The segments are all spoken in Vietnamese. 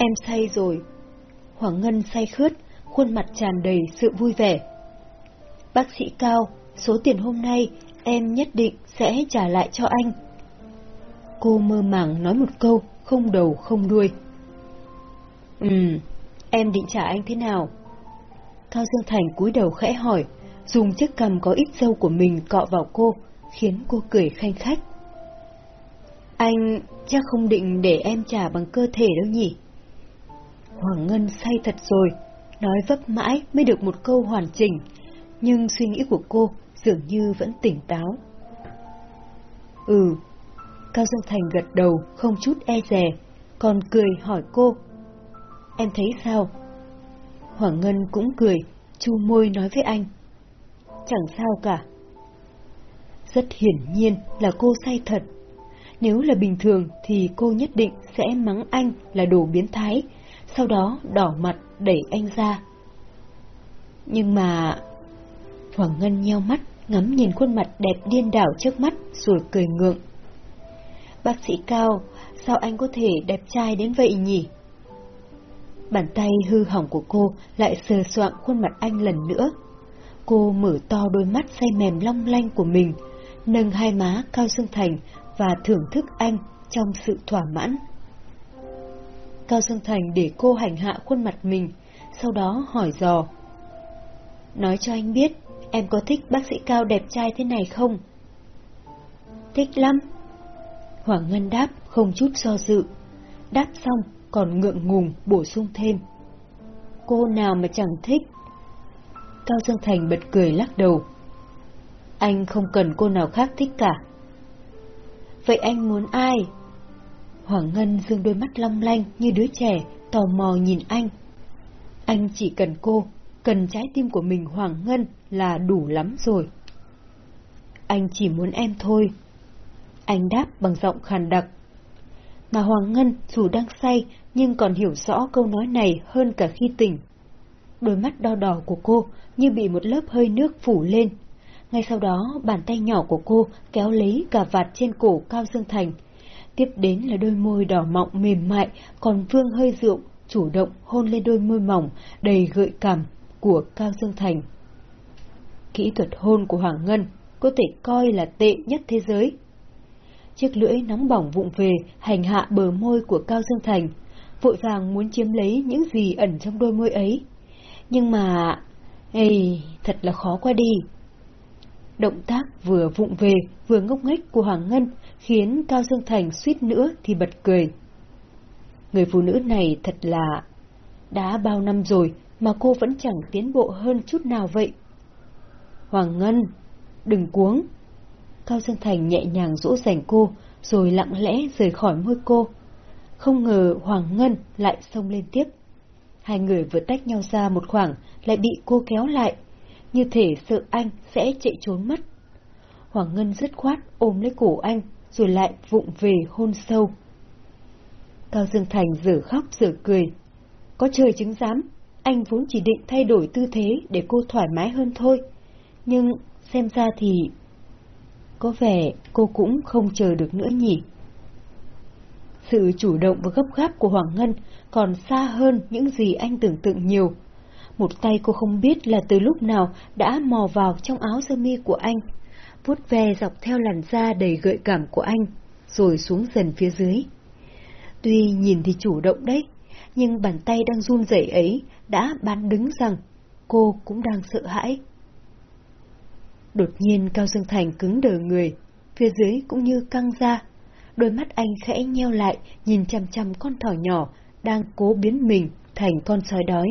Em say rồi. Hoàng Ngân say khướt, khuôn mặt tràn đầy sự vui vẻ. Bác sĩ Cao, số tiền hôm nay em nhất định sẽ trả lại cho anh. Cô mơ màng nói một câu, không đầu không đuôi. Ừ, em định trả anh thế nào? Cao Dương Thành cúi đầu khẽ hỏi, dùng chiếc cầm có ít dâu của mình cọ vào cô, khiến cô cười khanh khách. Anh chắc không định để em trả bằng cơ thể đâu nhỉ? Hoàng Ngân say thật rồi, nói vấp mãi mới được một câu hoàn chỉnh, nhưng suy nghĩ của cô dường như vẫn tỉnh táo. Ừ, Cao Dương Thành gật đầu không chút e dè, còn cười hỏi cô. Em thấy sao? Hoàng Ngân cũng cười, chu môi nói với anh. Chẳng sao cả. Rất hiển nhiên là cô say thật. Nếu là bình thường thì cô nhất định sẽ mắng anh là đồ biến thái, sau đó đỏ mặt đẩy anh ra. Nhưng mà... Hoàng Ngân nheo mắt, ngắm nhìn khuôn mặt đẹp điên đảo trước mắt rồi cười ngượng. Bác sĩ Cao, sao anh có thể đẹp trai đến vậy nhỉ? Bàn tay hư hỏng của cô lại sờ soạng khuôn mặt anh lần nữa. Cô mở to đôi mắt say mềm long lanh của mình, nâng hai má Cao Dương Thành và thưởng thức anh trong sự thỏa mãn. Cao Dương Thành để cô hành hạ khuôn mặt mình, sau đó hỏi dò. Nói cho anh biết, em có thích bác sĩ Cao đẹp trai thế này không? Thích lắm. Hoàng Ngân đáp không chút do dự. Đáp xong còn ngượng ngùng bổ sung thêm. Cô nào mà chẳng thích. Cao Dương Thành bật cười lắc đầu. Anh không cần cô nào khác thích cả. Vậy anh muốn ai? Hoàng Ngân dương đôi mắt long lanh như đứa trẻ, tò mò nhìn anh. Anh chỉ cần cô, cần trái tim của mình Hoàng Ngân là đủ lắm rồi. Anh chỉ muốn em thôi. Anh đáp bằng giọng khàn đặc. Mà Hoàng Ngân dù đang say nhưng còn hiểu rõ câu nói này hơn cả khi tỉnh. Đôi mắt đo đỏ của cô như bị một lớp hơi nước phủ lên. Ngay sau đó bàn tay nhỏ của cô kéo lấy cả vạt trên cổ Cao Dương Thành. Tiếp đến là đôi môi đỏ mọng mềm mại còn vương hơi rượu chủ động hôn lên đôi môi mỏng đầy gợi cảm của Cao Dương Thành. Kỹ thuật hôn của Hoàng Ngân có thể coi là tệ nhất thế giới chiếc lưỡi nóng bỏng vụng về hành hạ bờ môi của Cao Dương Thành, vội vàng muốn chiếm lấy những gì ẩn trong đôi môi ấy. Nhưng mà... Ê, thật là khó qua đi. Động tác vừa vụng về vừa ngốc nghếch của Hoàng Ngân khiến Cao Dương Thành suýt nữa thì bật cười. Người phụ nữ này thật là... Đã bao năm rồi mà cô vẫn chẳng tiến bộ hơn chút nào vậy. Hoàng Ngân, đừng cuống, Cao Dương Thành nhẹ nhàng dỗ dành cô, rồi lặng lẽ rời khỏi môi cô. Không ngờ Hoàng Ngân lại xông lên tiếp. Hai người vừa tách nhau ra một khoảng, lại bị cô kéo lại, như thể sợ anh sẽ chạy trốn mất. Hoàng Ngân dứt khoát ôm lấy cổ anh, rồi lại vụng về hôn sâu. Cao Dương Thành dở khóc dở cười. Có trời chứng giám, anh vốn chỉ định thay đổi tư thế để cô thoải mái hơn thôi. Nhưng xem ra thì có vẻ cô cũng không chờ được nữa nhỉ. Sự chủ động và gấp gáp của Hoàng Ngân còn xa hơn những gì anh tưởng tượng nhiều. Một tay cô không biết là từ lúc nào đã mò vào trong áo sơ mi của anh, vuốt ve dọc theo làn da đầy gợi cảm của anh, rồi xuống dần phía dưới. Tuy nhìn thì chủ động đấy, nhưng bàn tay đang run rẩy ấy đã bán đứng rằng cô cũng đang sợ hãi. Đột nhiên Cao Dương Thành cứng đờ người, phía dưới cũng như căng ra. Đôi mắt anh khẽ nheo lại, nhìn chăm chăm con thỏ nhỏ, đang cố biến mình thành con sói đói.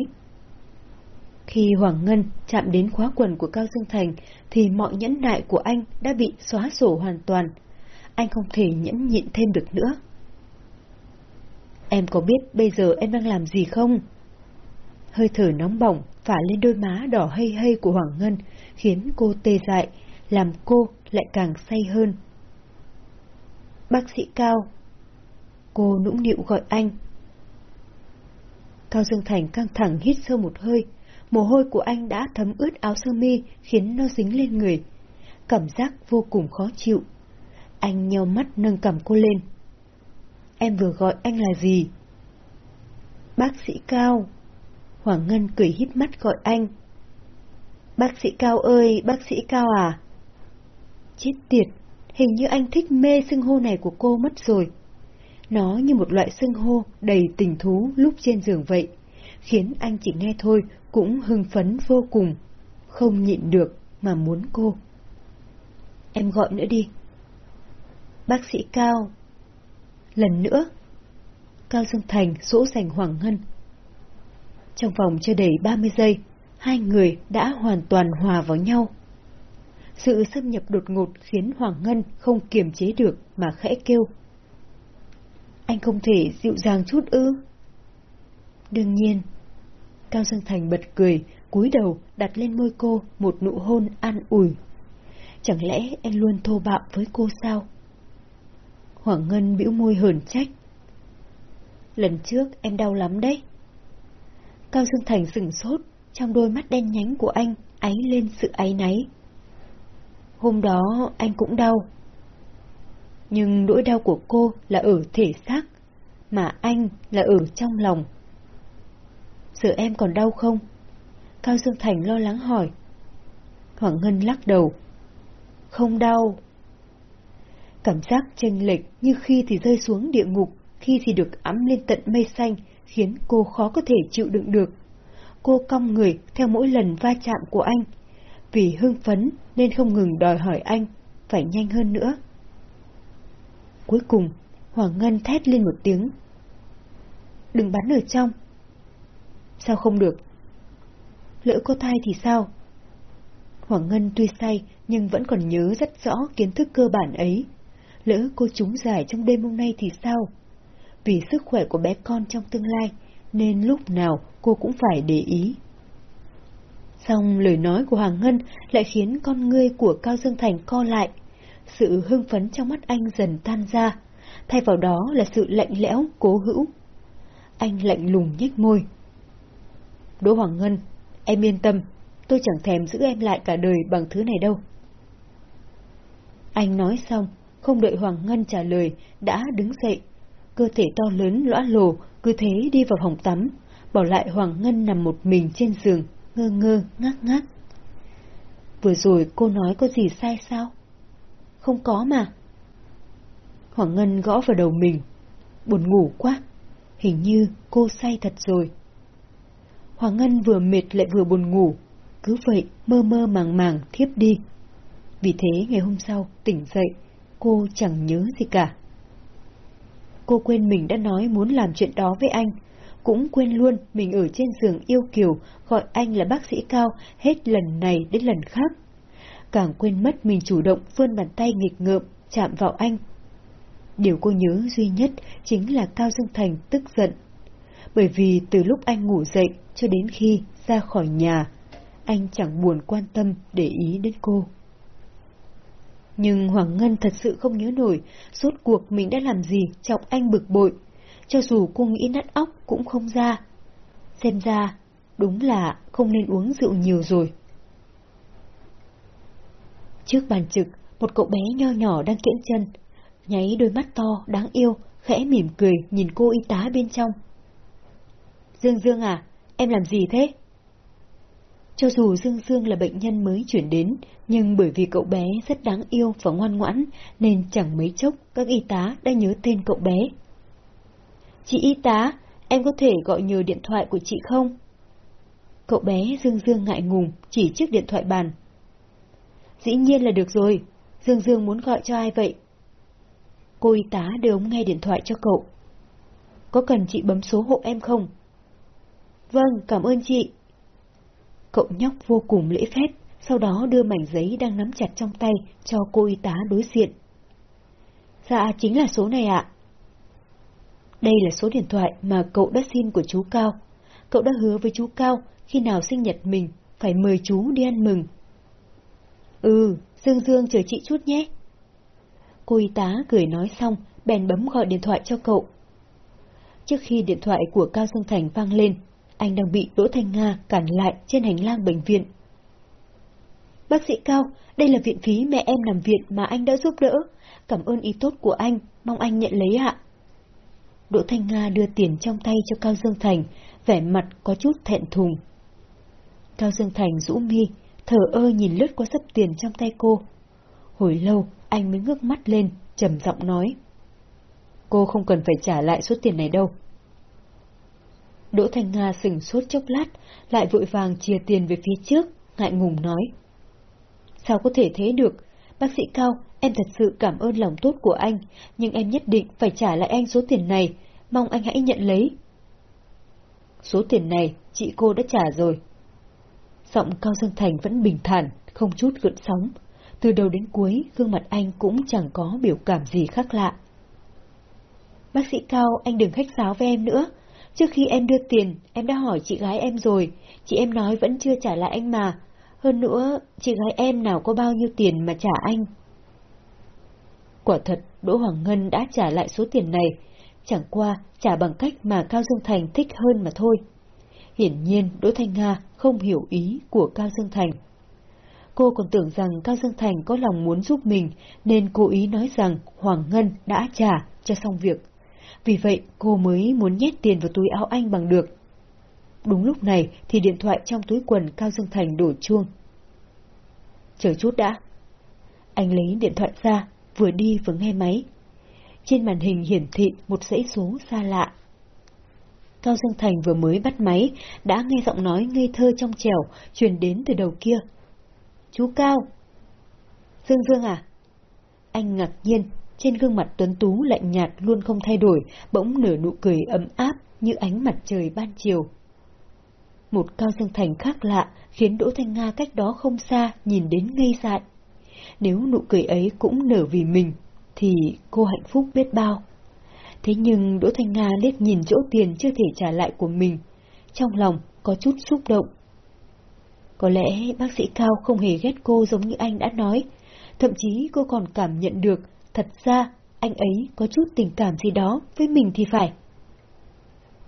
Khi Hoàng Ngân chạm đến khóa quần của Cao Dương Thành, thì mọi nhẫn nại của anh đã bị xóa sổ hoàn toàn. Anh không thể nhẫn nhịn thêm được nữa. Em có biết bây giờ em đang làm gì không? Hơi thở nóng bỏng phả lên đôi má đỏ hây hây của Hoàng Ngân, khiến cô tê dại, làm cô lại càng say hơn. Bác sĩ Cao Cô nũng nịu gọi anh. Cao Dương Thành căng thẳng hít sâu một hơi, mồ hôi của anh đã thấm ướt áo sơ mi khiến nó dính lên người. Cảm giác vô cùng khó chịu. Anh nheo mắt nâng cầm cô lên. Em vừa gọi anh là gì? Bác sĩ Cao. Hoàng Ngân cười hít mắt gọi anh. Bác sĩ Cao ơi, bác sĩ Cao à? Chết tiệt, hình như anh thích mê xưng hô này của cô mất rồi. Nó như một loại xưng hô đầy tình thú lúc trên giường vậy, khiến anh chỉ nghe thôi cũng hưng phấn vô cùng, không nhịn được mà muốn cô. Em gọi nữa đi. Bác sĩ Cao. Lần nữa. Cao Dương Thành dỗ dành Hoàng Ngân. Trong vòng chưa đầy 30 giây, hai người đã hoàn toàn hòa vào nhau. Sự xâm nhập đột ngột khiến Hoàng Ngân không kiềm chế được mà khẽ kêu. Anh không thể dịu dàng chút ư? Đương nhiên. Cao Dương Thành bật cười, cúi đầu đặt lên môi cô một nụ hôn an ủi. Chẳng lẽ anh luôn thô bạo với cô sao? Hoàng Ngân bĩu môi hờn trách. Lần trước em đau lắm đấy. Cao Dương Thành sừng sốt, trong đôi mắt đen nhánh của anh áy lên sự áy náy. Hôm đó anh cũng đau. Nhưng nỗi đau của cô là ở thể xác, mà anh là ở trong lòng. Giờ em còn đau không? Cao Dương Thành lo lắng hỏi. Hoàng Ngân lắc đầu. Không đau. Cảm giác chênh lệch như khi thì rơi xuống địa ngục, khi thì được ấm lên tận mây xanh, khiến cô khó có thể chịu đựng được. Cô cong người theo mỗi lần va chạm của anh. Vì hưng phấn nên không ngừng đòi hỏi anh, phải nhanh hơn nữa. Cuối cùng, Hoàng Ngân thét lên một tiếng. Đừng bắn ở trong. Sao không được? Lỡ có thai thì sao? Hoàng Ngân tuy say nhưng vẫn còn nhớ rất rõ kiến thức cơ bản ấy. Lỡ cô trúng giải trong đêm hôm nay thì sao? Vì sức khỏe của bé con trong tương lai, nên lúc nào cô cũng phải để ý. Xong lời nói của Hoàng Ngân lại khiến con ngươi của Cao Dương Thành co lại. Sự hưng phấn trong mắt anh dần tan ra, thay vào đó là sự lạnh lẽo, cố hữu. Anh lạnh lùng nhếch môi. Đỗ Hoàng Ngân, em yên tâm, tôi chẳng thèm giữ em lại cả đời bằng thứ này đâu. Anh nói xong, không đợi Hoàng Ngân trả lời, đã đứng dậy. Cơ thể to lớn lõa lồ, cứ thế đi vào phòng tắm, bỏ lại Hoàng Ngân nằm một mình trên giường, ngơ ngơ, ngác ngác. Vừa rồi cô nói có gì sai sao? Không có mà. Hoàng Ngân gõ vào đầu mình. Buồn ngủ quá. Hình như cô say thật rồi. Hoàng Ngân vừa mệt lại vừa buồn ngủ. Cứ vậy mơ mơ màng màng thiếp đi. Vì thế ngày hôm sau tỉnh dậy, cô chẳng nhớ gì cả. Cô quên mình đã nói muốn làm chuyện đó với anh, cũng quên luôn mình ở trên giường yêu kiều gọi anh là bác sĩ cao hết lần này đến lần khác. Càng quên mất mình chủ động vươn bàn tay nghịch ngợm chạm vào anh. Điều cô nhớ duy nhất chính là Cao Dương Thành tức giận. Bởi vì từ lúc anh ngủ dậy cho đến khi ra khỏi nhà, anh chẳng buồn quan tâm để ý đến cô. Nhưng Hoàng Ngân thật sự không nhớ nổi, suốt cuộc mình đã làm gì chọc anh bực bội. Cho dù cô nghĩ nát óc cũng không ra. Xem ra, đúng là không nên uống rượu nhiều rồi. Trước bàn trực, một cậu bé nho nhỏ đang kiễng chân, nháy đôi mắt to, đáng yêu, khẽ mỉm cười nhìn cô y tá bên trong. Dương Dương à, em làm gì thế? Cho dù Dương Dương là bệnh nhân mới chuyển đến, nhưng bởi vì cậu bé rất đáng yêu và ngoan ngoãn, nên chẳng mấy chốc các y tá đã nhớ tên cậu bé. Chị y tá, em có thể gọi nhờ điện thoại của chị không? Cậu bé Dương Dương ngại ngùng, chỉ chiếc điện thoại bàn. Dĩ nhiên là được rồi, Dương Dương muốn gọi cho ai vậy? Cô y tá đưa ống nghe điện thoại cho cậu. Có cần chị bấm số hộ em không? Vâng, cảm ơn chị. Cậu nhóc vô cùng lễ phép, sau đó đưa mảnh giấy đang nắm chặt trong tay cho cô y tá đối diện. Dạ, chính là số này ạ. Đây là số điện thoại mà cậu đã xin của chú Cao. Cậu đã hứa với chú Cao khi nào sinh nhật mình phải mời chú đi ăn mừng. Ừ, Dương Dương chờ chị chút nhé. Cô y tá cười nói xong, bèn bấm gọi điện thoại cho cậu. Trước khi điện thoại của Cao Dương Thành vang lên, anh đang bị Đỗ Thanh Nga cản lại trên hành lang bệnh viện. Bác sĩ Cao, đây là viện phí mẹ em nằm viện mà anh đã giúp đỡ. Cảm ơn ý tốt của anh, mong anh nhận lấy ạ. Đỗ Thanh Nga đưa tiền trong tay cho Cao Dương Thành, vẻ mặt có chút thẹn thùng. Cao Dương Thành rũ mi, thở ơ nhìn lướt qua sấp tiền trong tay cô. Hồi lâu, anh mới ngước mắt lên, trầm giọng nói. Cô không cần phải trả lại số tiền này đâu. Đỗ Thanh Nga sừng sốt chốc lát, lại vội vàng chia tiền về phía trước, ngại ngùng nói. Sao có thể thế được? Bác sĩ Cao, em thật sự cảm ơn lòng tốt của anh, nhưng em nhất định phải trả lại anh số tiền này, mong anh hãy nhận lấy. Số tiền này, chị cô đã trả rồi. Giọng Cao Dương Thành vẫn bình thản, không chút gợn sóng. Từ đầu đến cuối, gương mặt anh cũng chẳng có biểu cảm gì khác lạ. Bác sĩ Cao, anh đừng khách sáo với em nữa. Trước khi em đưa tiền, em đã hỏi chị gái em rồi, chị em nói vẫn chưa trả lại anh mà. Hơn nữa, chị gái em nào có bao nhiêu tiền mà trả anh. Quả thật, Đỗ Hoàng Ngân đã trả lại số tiền này, chẳng qua trả bằng cách mà Cao Dương Thành thích hơn mà thôi. Hiển nhiên Đỗ Thanh Nga không hiểu ý của Cao Dương Thành. Cô còn tưởng rằng Cao Dương Thành có lòng muốn giúp mình, nên cố ý nói rằng Hoàng Ngân đã trả cho xong việc. Vì vậy cô mới muốn nhét tiền vào túi áo anh bằng được. Đúng lúc này thì điện thoại trong túi quần Cao Dương Thành đổ chuông. Chờ chút đã. Anh lấy điện thoại ra, vừa đi vừa nghe máy. Trên màn hình hiển thị một dãy số xa lạ. Cao Dương Thành vừa mới bắt máy, đã nghe giọng nói ngây thơ trong trẻo truyền đến từ đầu kia. Chú Cao! Dương Dương à? Anh ngạc nhiên, trên gương mặt tuấn tú lạnh nhạt luôn không thay đổi, bỗng nở nụ cười ấm áp như ánh mặt trời ban chiều. Một Cao Dương Thành khác lạ khiến Đỗ Thanh Nga cách đó không xa nhìn đến ngây dại. Nếu nụ cười ấy cũng nở vì mình, thì cô hạnh phúc biết bao. Thế nhưng Đỗ Thanh Nga liếc nhìn chỗ tiền chưa thể trả lại của mình, trong lòng có chút xúc động. Có lẽ bác sĩ Cao không hề ghét cô giống như anh đã nói, thậm chí cô còn cảm nhận được, thật ra anh ấy có chút tình cảm gì đó với mình thì phải.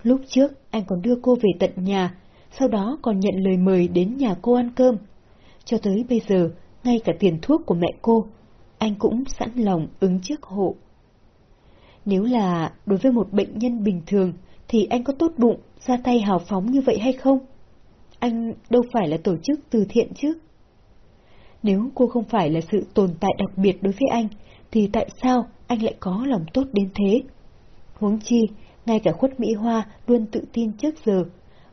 Lúc trước anh còn đưa cô về tận nhà, sau đó còn nhận lời mời đến nhà cô ăn cơm. Cho tới bây giờ, ngay cả tiền thuốc của mẹ cô, anh cũng sẵn lòng ứng trước hộ. Nếu là đối với một bệnh nhân bình thường, thì anh có tốt bụng, ra tay hào phóng như vậy hay không? Anh đâu phải là tổ chức từ thiện chứ? Nếu cô không phải là sự tồn tại đặc biệt đối với anh, thì tại sao anh lại có lòng tốt đến thế? Huống chi, ngay cả khuất Mỹ Hoa luôn tự tin trước giờ,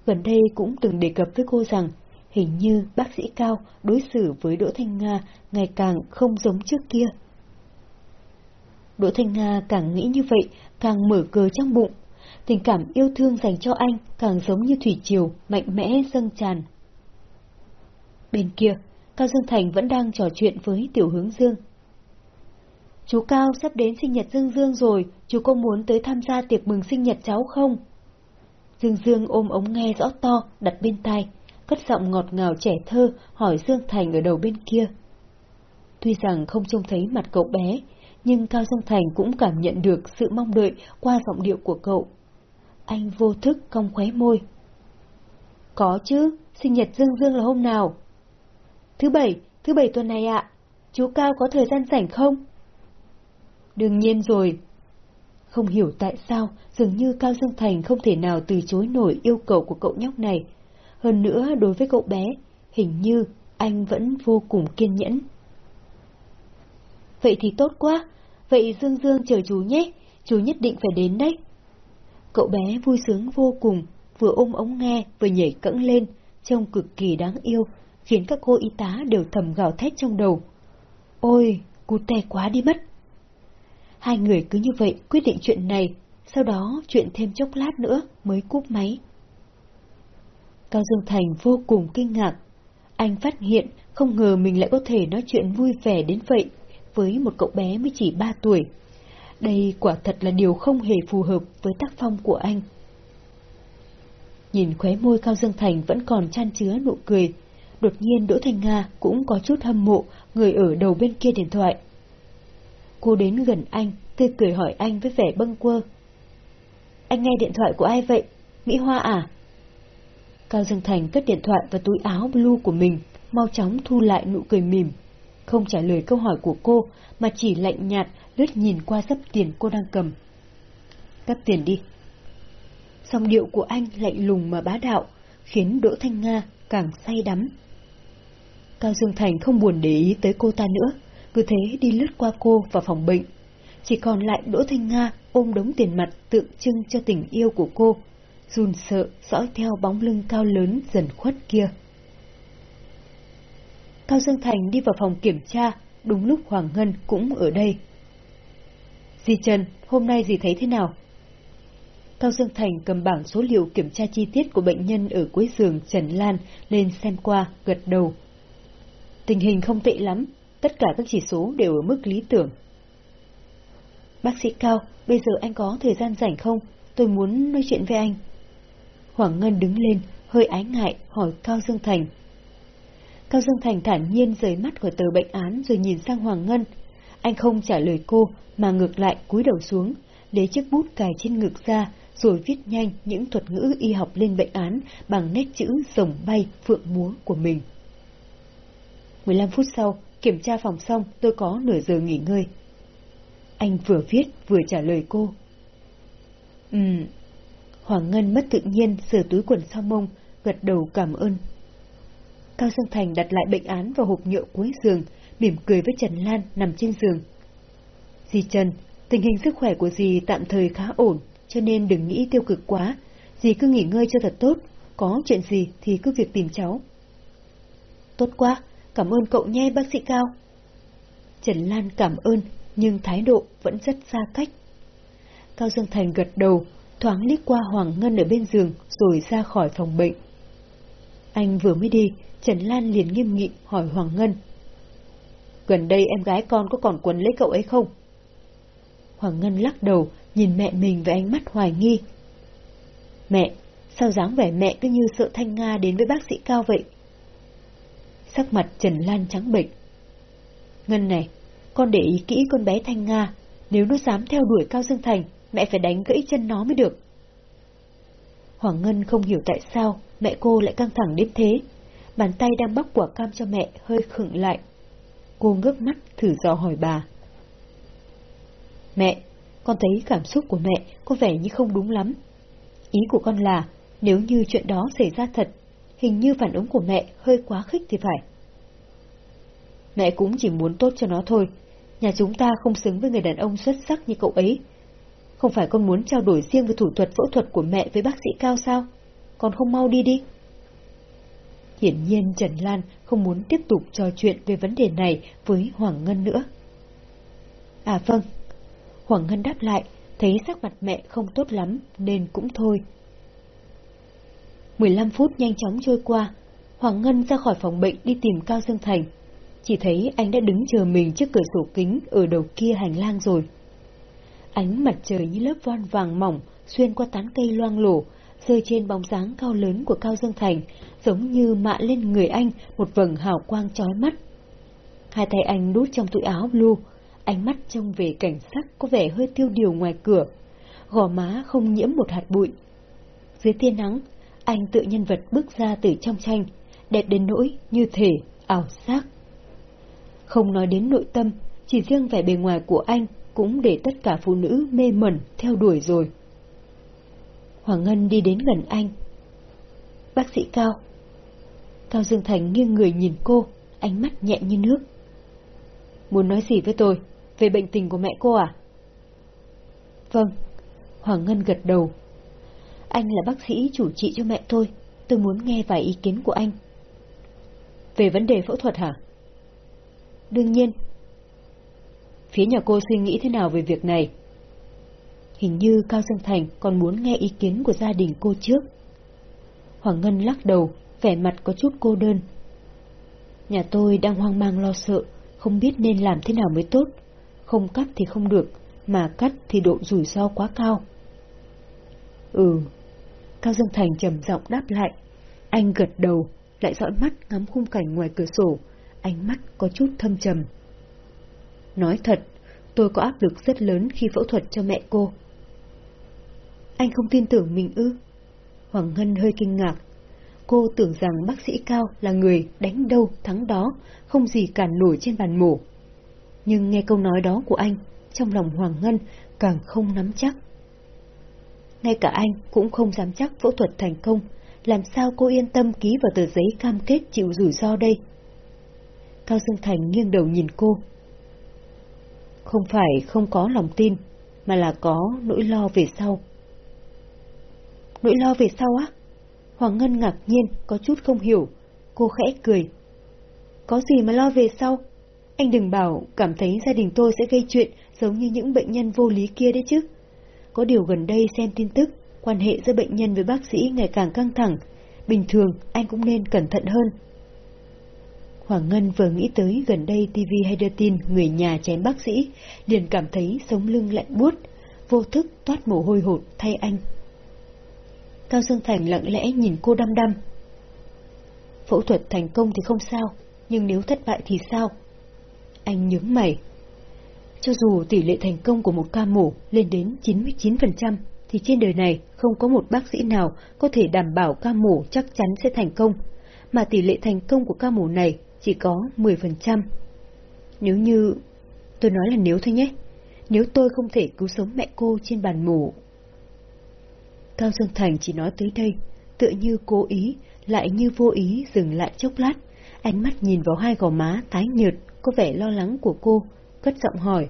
gần đây cũng từng đề cập với cô rằng hình như bác sĩ Cao đối xử với Đỗ Thanh Nga ngày càng không giống trước kia. Đỗ Thanh Nga càng nghĩ như vậy, càng mở cờ trong bụng. Tình cảm yêu thương dành cho anh càng giống như thủy triều, mạnh mẽ dâng tràn. Bên kia, Cao Dương Thành vẫn đang trò chuyện với Tiểu Hướng Dương. Chú Cao sắp đến sinh nhật Dương Dương rồi, chú có muốn tới tham gia tiệc mừng sinh nhật cháu không? Dương Dương ôm ống nghe rõ to, đặt bên tai, cất giọng ngọt ngào trẻ thơ hỏi Dương Thành ở đầu bên kia. Tuy rằng không trông thấy mặt cậu bé, nhưng Cao Dương Thành cũng cảm nhận được sự mong đợi qua giọng điệu của cậu. Anh vô thức cong khóe môi. Có chứ, sinh nhật Dương Dương là hôm nào? Thứ bảy, thứ bảy tuần này ạ. Chú Cao có thời gian rảnh không? Đương nhiên rồi. Không hiểu tại sao, dường như Cao Dương Thành không thể nào từ chối nổi yêu cầu của cậu nhóc này. Hơn nữa, đối với cậu bé, hình như anh vẫn vô cùng kiên nhẫn. Vậy thì tốt quá, vậy Dương Dương chờ chú nhé, chú nhất định phải đến đấy. Cậu bé vui sướng vô cùng, vừa ôm ống nghe vừa nhảy cẫng lên, trông cực kỳ đáng yêu, khiến các cô y tá đều thầm gào thét trong đầu. Ôi, cú tè quá đi mất. Hai người cứ như vậy quyết định chuyện này, sau đó chuyện thêm chốc lát nữa mới cúp máy. Cao Dương Thành vô cùng kinh ngạc. Anh phát hiện không ngờ mình lại có thể nói chuyện vui vẻ đến vậy với một cậu bé mới chỉ ba tuổi. Đây quả thật là điều không hề phù hợp với tác phong của anh. Nhìn khóe môi Cao Dương Thành vẫn còn chan chứa nụ cười, đột nhiên Đỗ Thanh Nga cũng có chút hâm mộ người ở đầu bên kia điện thoại. Cô đến gần anh, tươi cười hỏi anh với vẻ bâng quơ. Anh nghe điện thoại của ai vậy? Mỹ Hoa à? Cao Dương Thành cất điện thoại vào túi áo blue của mình, mau chóng thu lại nụ cười mỉm. Không trả lời câu hỏi của cô, mà chỉ lạnh nhạt lướt nhìn qua sấp tiền cô đang cầm. cắt tiền đi. Song điệu của anh lạnh lùng mà bá đạo, khiến Đỗ Thanh Nga càng say đắm. Cao Dương Thành không buồn để ý tới cô ta nữa, cứ thế đi lướt qua cô vào phòng bệnh. Chỉ còn lại Đỗ Thanh Nga ôm đống tiền mặt tượng trưng cho tình yêu của cô, run sợ dõi theo bóng lưng cao lớn dần khuất kia. Cao Dương Thành đi vào phòng kiểm tra, đúng lúc Hoàng Ngân cũng ở đây. Dì Trần, hôm nay dì thấy thế nào? Cao Dương Thành cầm bảng số liệu kiểm tra chi tiết của bệnh nhân ở cuối giường Trần Lan lên xem qua, gật đầu. Tình hình không tệ lắm, tất cả các chỉ số đều ở mức lý tưởng. Bác sĩ Cao, bây giờ anh có thời gian rảnh không? Tôi muốn nói chuyện với anh. Hoàng Ngân đứng lên, hơi ái ngại, hỏi Cao Dương Thành. Cao Dương Thành thản nhiên rời mắt khỏi tờ bệnh án rồi nhìn sang Hoàng Ngân. Anh không trả lời cô, mà ngược lại cúi đầu xuống, lấy chiếc bút cài trên ngực ra, rồi viết nhanh những thuật ngữ y học lên bệnh án bằng nét chữ rồng bay phượng múa của mình. 15 phút sau, kiểm tra phòng xong, tôi có nửa giờ nghỉ ngơi. Anh vừa viết vừa trả lời cô. Ừm. Hoàng Ngân mất tự nhiên sờ túi quần sau mông, gật đầu cảm ơn. Cao Dương Thành đặt lại bệnh án vào hộp nhựa cuối giường, mỉm cười với Trần Lan nằm trên giường. Dì Trần, tình hình sức khỏe của dì tạm thời khá ổn, cho nên đừng nghĩ tiêu cực quá. Dì cứ nghỉ ngơi cho thật tốt, có chuyện gì thì cứ việc tìm cháu. Tốt quá, cảm ơn cậu nhé bác sĩ Cao. Trần Lan cảm ơn, nhưng thái độ vẫn rất xa cách. Cao Dương Thành gật đầu, thoáng liếc qua Hoàng Ngân ở bên giường rồi ra khỏi phòng bệnh. Anh vừa mới đi, Trần Lan liền nghiêm nghị hỏi Hoàng Ngân. Gần đây em gái con có còn quấn lấy cậu ấy không? Hoàng Ngân lắc đầu, nhìn mẹ mình với ánh mắt hoài nghi. Mẹ, sao dáng vẻ mẹ cứ như sợ Thanh Nga đến với bác sĩ Cao vậy? Sắc mặt Trần Lan trắng bệnh. Ngân này, con để ý kỹ con bé Thanh Nga, nếu nó dám theo đuổi Cao Dương Thành, mẹ phải đánh gãy chân nó mới được. Hoàng Ngân không hiểu tại sao mẹ cô lại căng thẳng đến thế. Bàn tay đang bóc quả cam cho mẹ hơi khựng lại. Cô ngước mắt thử dò hỏi bà. Mẹ, con thấy cảm xúc của mẹ có vẻ như không đúng lắm. Ý của con là, nếu như chuyện đó xảy ra thật, hình như phản ứng của mẹ hơi quá khích thì phải. Mẹ cũng chỉ muốn tốt cho nó thôi. Nhà chúng ta không xứng với người đàn ông xuất sắc như cậu ấy. Không phải con muốn trao đổi riêng về thủ thuật phẫu thuật của mẹ với bác sĩ Cao sao? Con không mau đi đi. Hiển nhiên Trần Lan không muốn tiếp tục trò chuyện về vấn đề này với Hoàng Ngân nữa. À vâng. Hoàng Ngân đáp lại, thấy sắc mặt mẹ không tốt lắm nên cũng thôi. 15 phút nhanh chóng trôi qua, Hoàng Ngân ra khỏi phòng bệnh đi tìm Cao Dương Thành. Chỉ thấy anh đã đứng chờ mình trước cửa sổ kính ở đầu kia hành lang rồi. Ánh mặt trời như lớp voan vàng mỏng xuyên qua tán cây loang lổ, rơi trên bóng dáng cao lớn của Cao Dương Thành, giống như mạ lên người anh một vầng hào quang chói mắt. Hai tay anh đút trong túi áo blue, ánh mắt trông về cảnh sắc có vẻ hơi tiêu điều ngoài cửa, gò má không nhiễm một hạt bụi. Dưới tia nắng, anh tự nhân vật bước ra từ trong tranh, đẹp đến nỗi như thể ảo giác. Không nói đến nội tâm, chỉ riêng vẻ bề ngoài của anh cũng để tất cả phụ nữ mê mẩn theo đuổi rồi. Hoàng Ngân đi đến gần anh. Bác sĩ Cao. Cao Dương Thành nghiêng người nhìn cô, ánh mắt nhẹ như nước. Muốn nói gì với tôi? Về bệnh tình của mẹ cô à? Vâng. Hoàng Ngân gật đầu. Anh là bác sĩ chủ trị cho mẹ tôi. Tôi muốn nghe vài ý kiến của anh. Về vấn đề phẫu thuật hả? Đương nhiên. Phía nhà cô suy nghĩ thế nào về việc này? Hình như Cao Dương Thành còn muốn nghe ý kiến của gia đình cô trước. Hoàng Ngân lắc đầu, vẻ mặt có chút cô đơn. Nhà tôi đang hoang mang lo sợ, không biết nên làm thế nào mới tốt. Không cắt thì không được, mà cắt thì độ rủi ro quá cao. Ừ. Cao Dương Thành trầm giọng đáp lại. Anh gật đầu, lại dõi mắt ngắm khung cảnh ngoài cửa sổ, ánh mắt có chút thâm trầm. Nói thật, tôi có áp lực rất lớn khi phẫu thuật cho mẹ cô. Anh không tin tưởng mình ư? Hoàng Ngân hơi kinh ngạc. Cô tưởng rằng bác sĩ Cao là người đánh đâu thắng đó, không gì cản nổi trên bàn mổ. Nhưng nghe câu nói đó của anh, trong lòng Hoàng Ngân càng không nắm chắc ngay cả anh cũng không dám chắc phẫu thuật thành công, làm sao cô yên tâm ký vào tờ giấy cam kết chịu rủi ro đây? Cao Dương Thành nghiêng đầu nhìn cô. Không phải không có lòng tin, mà là có nỗi lo về sau. Nỗi lo về sau á? Hoàng Ngân ngạc nhiên, có chút không hiểu. Cô khẽ cười. Có gì mà lo về sau? Anh đừng bảo cảm thấy gia đình tôi sẽ gây chuyện giống như những bệnh nhân vô lý kia đấy chứ. Có điều gần đây xem tin tức, quan hệ giữa bệnh nhân với bác sĩ ngày càng căng thẳng. Bình thường, anh cũng nên cẩn thận hơn. Hoàng Ngân vừa nghĩ tới gần đây TV hay đưa tin người nhà chém bác sĩ, liền cảm thấy sống lưng lạnh buốt, vô thức toát mồ hôi hột thay anh. Cao Dương Thành lặng lẽ nhìn cô đăm đăm. Phẫu thuật thành công thì không sao, nhưng nếu thất bại thì sao? Anh nhướng mày. Cho dù tỷ lệ thành công của một ca mổ lên đến 99%, thì trên đời này không có một bác sĩ nào có thể đảm bảo ca mổ chắc chắn sẽ thành công, mà tỷ lệ thành công của ca mổ này chỉ có 10%. Nếu như... Tôi nói là nếu thôi nhé. Nếu tôi không thể cứu sống mẹ cô trên bàn mổ... Cao Dương Thành chỉ nói tới đây, tựa như cố ý, lại như vô ý dừng lại chốc lát, ánh mắt nhìn vào hai gò má tái nhợt, có vẻ lo lắng của cô, cất giọng hỏi.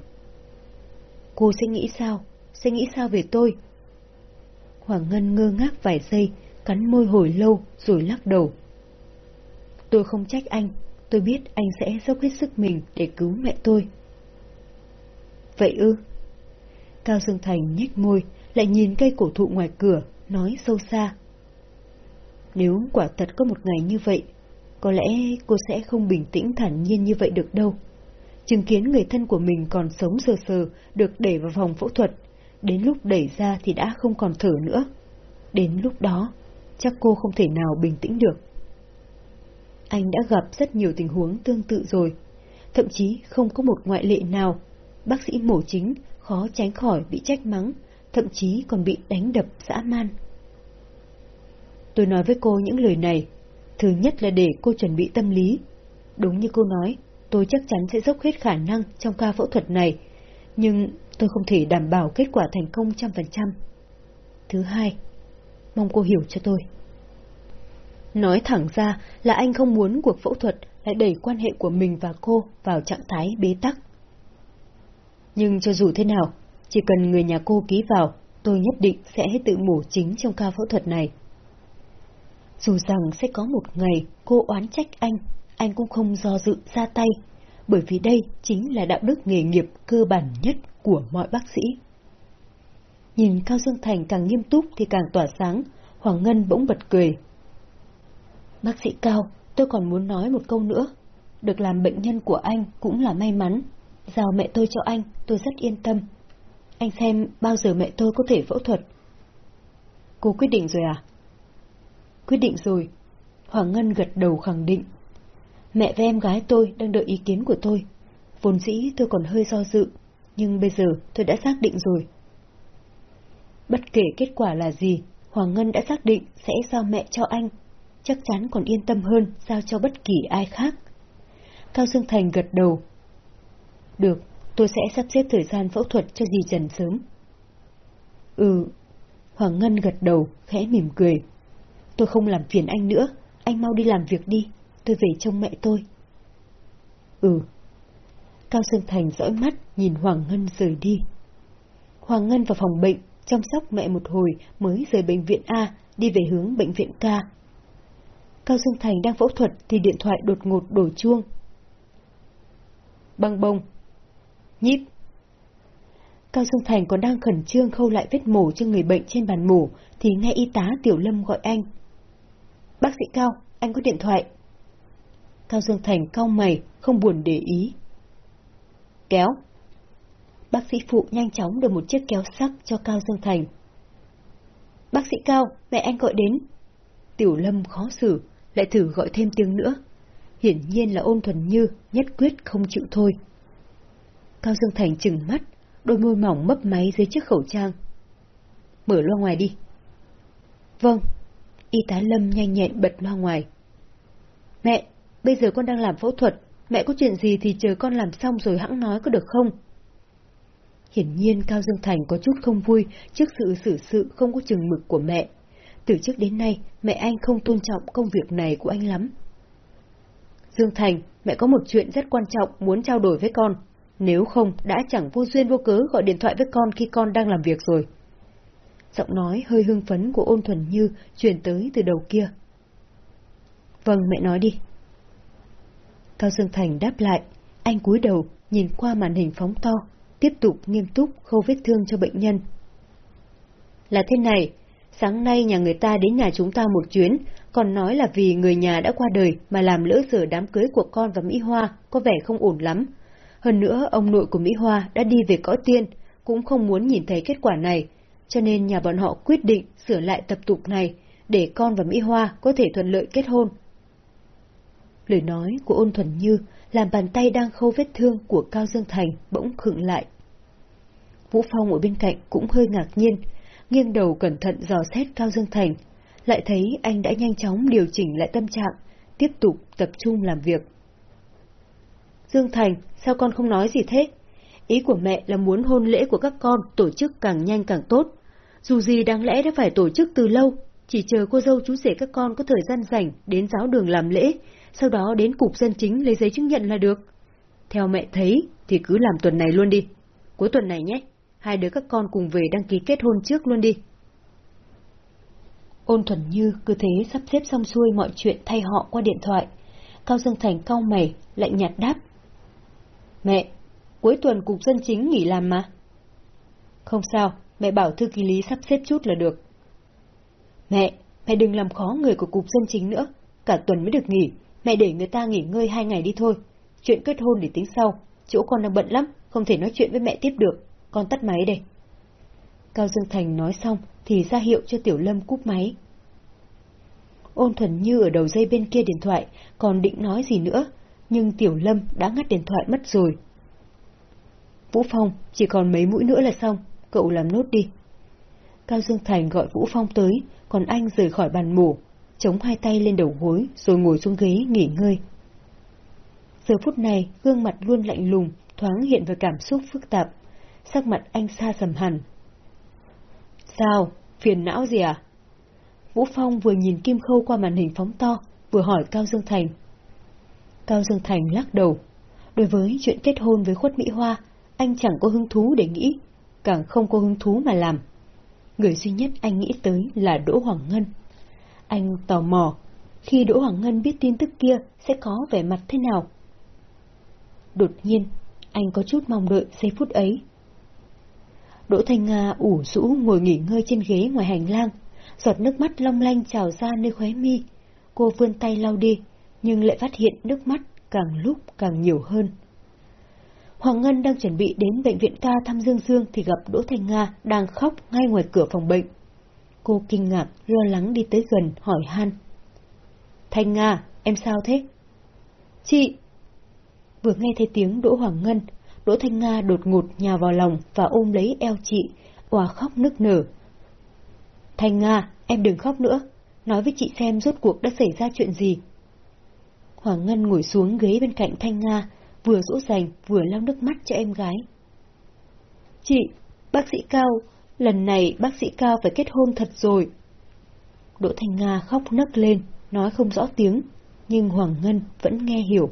Cô sẽ nghĩ sao? Sẽ nghĩ sao về tôi? Hoàng Ngân ngơ ngác vài giây, cắn môi hồi lâu rồi lắc đầu. Tôi không trách anh, tôi biết anh sẽ dốc hết sức mình để cứu mẹ tôi. Vậy ư? Cao Dương Thành nhếch môi, lại nhìn cây cổ thụ ngoài cửa, nói sâu xa. Nếu quả thật có một ngày như vậy, có lẽ cô sẽ không bình tĩnh thản nhiên như vậy được đâu. Chứng kiến người thân của mình còn sống sờ sờ được đẩy vào phòng phẫu thuật, đến lúc đẩy ra thì đã không còn thở nữa. Đến lúc đó, chắc cô không thể nào bình tĩnh được. Anh đã gặp rất nhiều tình huống tương tự rồi, thậm chí không có một ngoại lệ nào. Bác sĩ mổ chính khó tránh khỏi bị trách mắng, thậm chí còn bị đánh đập dã man. Tôi nói với cô những lời này, thứ nhất là để cô chuẩn bị tâm lý. Đúng như cô nói, tôi chắc chắn sẽ dốc hết khả năng trong ca phẫu thuật này, nhưng tôi không thể đảm bảo kết quả thành công trăm phần trăm. Thứ hai, mong cô hiểu cho tôi. Nói thẳng ra là anh không muốn cuộc phẫu thuật lại đẩy quan hệ của mình và cô vào trạng thái bế tắc. Nhưng cho dù thế nào, chỉ cần người nhà cô ký vào, tôi nhất định sẽ tự mổ chính trong ca phẫu thuật này. Dù rằng sẽ có một ngày cô oán trách anh, anh cũng không do dự ra tay, bởi vì đây chính là đạo đức nghề nghiệp cơ bản nhất của mọi bác sĩ. Nhìn Cao Dương Thành càng nghiêm túc thì càng tỏa sáng, Hoàng Ngân bỗng bật cười. Bác sĩ Cao, tôi còn muốn nói một câu nữa. Được làm bệnh nhân của anh cũng là may mắn. Giao mẹ tôi cho anh, tôi rất yên tâm. Anh xem bao giờ mẹ tôi có thể phẫu thuật. Cô quyết định rồi à? Quyết định rồi. Hoàng Ngân gật đầu khẳng định. Mẹ và em gái tôi đang đợi ý kiến của tôi. Vốn dĩ tôi còn hơi do dự, nhưng bây giờ tôi đã xác định rồi. Bất kể kết quả là gì, Hoàng Ngân đã xác định sẽ giao mẹ cho anh. Chắc chắn còn yên tâm hơn giao cho bất kỳ ai khác. Cao Dương Thành gật đầu. Được, tôi sẽ sắp xếp thời gian phẫu thuật cho dì Trần sớm. Ừ. Hoàng Ngân gật đầu, khẽ mỉm cười. Tôi không làm phiền anh nữa, anh mau đi làm việc đi, tôi về trông mẹ tôi. Ừ. Cao Dương Thành dõi mắt nhìn Hoàng Ngân rời đi. Hoàng Ngân vào phòng bệnh, chăm sóc mẹ một hồi mới rời bệnh viện A, đi về hướng bệnh viện K. Cao Dương Thành đang phẫu thuật thì điện thoại đột ngột đổ chuông. Băng bông, nhíp. Cao Dương Thành còn đang khẩn trương khâu lại vết mổ cho người bệnh trên bàn mổ, thì nghe y tá Tiểu Lâm gọi anh. Bác sĩ Cao, anh có điện thoại. Cao Dương Thành cau mày, không buồn để ý. Kéo. Bác sĩ phụ nhanh chóng đưa một chiếc kéo sắc cho Cao Dương Thành. Bác sĩ Cao, mẹ anh gọi đến. Tiểu Lâm khó xử, lại thử gọi thêm tiếng nữa. Hiển nhiên là ôn thuần như, nhất quyết không chịu thôi. Cao Dương Thành chừng mắt, đôi môi mỏng mấp máy dưới chiếc khẩu trang. Mở loa ngoài đi. Vâng. Y tá Lâm nhanh nhẹn bật loa ngoài. Mẹ, bây giờ con đang làm phẫu thuật, mẹ có chuyện gì thì chờ con làm xong rồi hãng nói có được không? Hiển nhiên Cao Dương Thành có chút không vui trước sự xử sự không có chừng mực của mẹ. Từ trước đến nay, mẹ anh không tôn trọng công việc này của anh lắm. Dương Thành, mẹ có một chuyện rất quan trọng muốn trao đổi với con. Nếu không, đã chẳng vô duyên vô cớ gọi điện thoại với con khi con đang làm việc rồi. Giọng nói hơi hưng phấn của ôn thuần như truyền tới từ đầu kia. Vâng, mẹ nói đi. Cao Dương Thành đáp lại, anh cúi đầu, nhìn qua màn hình phóng to, tiếp tục nghiêm túc khâu vết thương cho bệnh nhân. Là thế này, sáng nay nhà người ta đến nhà chúng ta một chuyến, còn nói là vì người nhà đã qua đời mà làm lỡ dở đám cưới của con và Mỹ Hoa, có vẻ không ổn lắm. Hơn nữa, ông nội của Mỹ Hoa đã đi về cõi tiên, cũng không muốn nhìn thấy kết quả này, cho nên nhà bọn họ quyết định sửa lại tập tục này, để con và Mỹ Hoa có thể thuận lợi kết hôn. Lời nói của ôn thuần như làm bàn tay đang khâu vết thương của Cao Dương Thành bỗng khựng lại. Vũ Phong ở bên cạnh cũng hơi ngạc nhiên, nghiêng đầu cẩn thận dò xét Cao Dương Thành, lại thấy anh đã nhanh chóng điều chỉnh lại tâm trạng, tiếp tục tập trung làm việc. Dương Thành, sao con không nói gì thế? Ý của mẹ là muốn hôn lễ của các con tổ chức càng nhanh càng tốt. Dù gì đáng lẽ đã phải tổ chức từ lâu, chỉ chờ cô dâu chú rể các con có thời gian rảnh đến giáo đường làm lễ, sau đó đến cục dân chính lấy giấy chứng nhận là được. Theo mẹ thấy thì cứ làm tuần này luôn đi. Cuối tuần này nhé, hai đứa các con cùng về đăng ký kết hôn trước luôn đi. Ôn thuần như cứ thế sắp xếp xong xuôi mọi chuyện thay họ qua điện thoại. Cao Dương Thành cau mày, lạnh nhạt đáp. Mẹ, cuối tuần cục dân chính nghỉ làm mà. Không sao, mẹ bảo thư ký lý sắp xếp chút là được. Mẹ, mẹ đừng làm khó người của cục dân chính nữa, cả tuần mới được nghỉ, mẹ để người ta nghỉ ngơi hai ngày đi thôi. Chuyện kết hôn để tính sau, chỗ con đang bận lắm, không thể nói chuyện với mẹ tiếp được, con tắt máy đây. Cao Dương Thành nói xong thì ra hiệu cho Tiểu Lâm cúp máy. Ôn thuần như ở đầu dây bên kia điện thoại, còn định nói gì nữa, nhưng Tiểu Lâm đã ngắt điện thoại mất rồi. Vũ Phong, chỉ còn mấy mũi nữa là xong, cậu làm nốt đi. Cao Dương Thành gọi Vũ Phong tới, còn anh rời khỏi bàn mổ, chống hai tay lên đầu gối rồi ngồi xuống ghế nghỉ ngơi. Giờ phút này, gương mặt luôn lạnh lùng, thoáng hiện về cảm xúc phức tạp, sắc mặt anh xa sầm hẳn. Sao? Phiền não gì à? Vũ Phong vừa nhìn Kim Khâu qua màn hình phóng to, vừa hỏi Cao Dương Thành. Cao Dương Thành lắc đầu. Đối với chuyện kết hôn với khuất Mỹ Hoa, anh chẳng có hứng thú để nghĩ, càng không có hứng thú mà làm. Người duy nhất anh nghĩ tới là Đỗ Hoàng Ngân. Anh tò mò, khi Đỗ Hoàng Ngân biết tin tức kia sẽ có vẻ mặt thế nào? Đột nhiên, anh có chút mong đợi giây phút ấy. Đỗ Thanh Nga ủ rũ ngồi nghỉ ngơi trên ghế ngoài hành lang, giọt nước mắt long lanh trào ra nơi khóe mi. Cô vươn tay lau đi, nhưng lại phát hiện nước mắt càng lúc càng nhiều hơn. Hoàng Ngân đang chuẩn bị đến bệnh viện ca thăm Dương Dương thì gặp Đỗ Thanh Nga đang khóc ngay ngoài cửa phòng bệnh. Cô kinh ngạc, lo lắng đi tới gần, hỏi han. Thanh Nga, em sao thế? Chị! Vừa nghe thấy tiếng Đỗ Hoàng Ngân, Đỗ Thanh Nga đột ngột nhào vào lòng và ôm lấy eo chị, òa khóc nức nở. Thanh Nga, em đừng khóc nữa, nói với chị xem rốt cuộc đã xảy ra chuyện gì. Hoàng Ngân ngồi xuống ghế bên cạnh Thanh Nga, vừa dỗ dành vừa lau nước mắt cho em gái. Chị, bác sĩ Cao, lần này bác sĩ Cao phải kết hôn thật rồi. Đỗ thành Nga khóc nấc lên, nói không rõ tiếng, nhưng Hoàng Ngân vẫn nghe hiểu.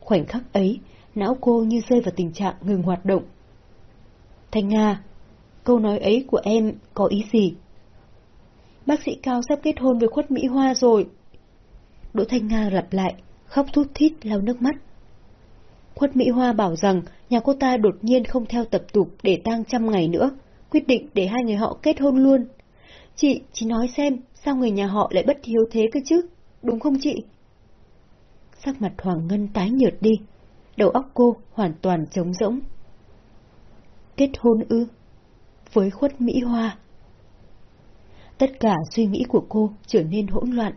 Khoảnh khắc ấy, não cô như rơi vào tình trạng ngừng hoạt động. thành Nga, câu nói ấy của em có ý gì? Bác sĩ Cao sắp kết hôn với khuất Mỹ Hoa rồi. Đỗ Thanh Nga lặp lại, khóc thút thít lau nước mắt. Khuất Mỹ Hoa bảo rằng nhà cô ta đột nhiên không theo tập tục để tang trăm ngày nữa, quyết định để hai người họ kết hôn luôn. Chị, chị nói xem, sao người nhà họ lại bất hiếu thế cơ chứ, đúng không chị? Sắc mặt Hoàng Ngân tái nhợt đi, đầu óc cô hoàn toàn trống rỗng. Kết hôn ư? Với khuất Mỹ Hoa. Tất cả suy nghĩ của cô trở nên hỗn loạn,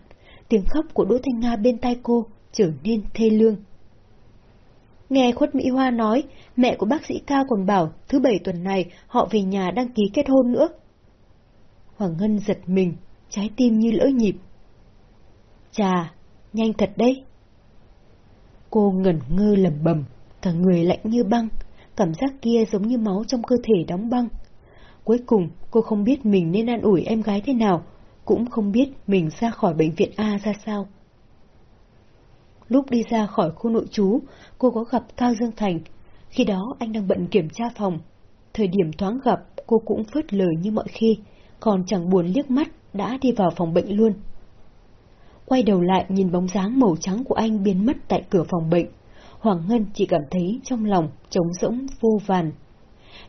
tiếng khóc của Đỗ Thanh Nga bên tai cô trở nên thê lương. Nghe khuất Mỹ Hoa nói, mẹ của bác sĩ Cao còn bảo thứ bảy tuần này họ về nhà đăng ký kết hôn nữa. Hoàng Ngân giật mình, trái tim như lỡ nhịp. Chà, nhanh thật đấy. Cô ngẩn ngơ lầm bầm, cả người lạnh như băng, cảm giác kia giống như máu trong cơ thể đóng băng. Cuối cùng, cô không biết mình nên an ủi em gái thế nào, cũng không biết mình ra khỏi bệnh viện A ra sao. Lúc đi ra khỏi khu nội trú, cô có gặp Cao Dương Thành. Khi đó anh đang bận kiểm tra phòng. Thời điểm thoáng gặp, cô cũng phớt lờ như mọi khi, còn chẳng buồn liếc mắt, đã đi vào phòng bệnh luôn. Quay đầu lại nhìn bóng dáng màu trắng của anh biến mất tại cửa phòng bệnh. Hoàng Ngân chỉ cảm thấy trong lòng trống rỗng vô vàn.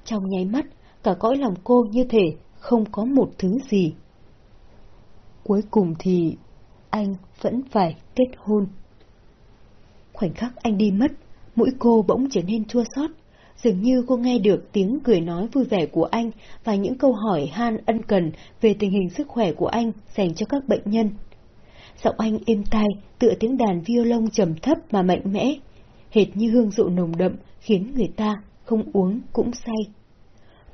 Trong nháy mắt, cả cõi lòng cô như thể không có một thứ gì. Cuối cùng thì anh vẫn phải kết hôn. Khoảnh khắc anh đi mất, mũi cô bỗng trở nên chua xót. Dường như cô nghe được tiếng cười nói vui vẻ của anh và những câu hỏi han ân cần về tình hình sức khỏe của anh dành cho các bệnh nhân. Giọng anh êm tai, tựa tiếng đàn violon trầm thấp mà mạnh mẽ, hệt như hương rượu nồng đậm khiến người ta không uống cũng say.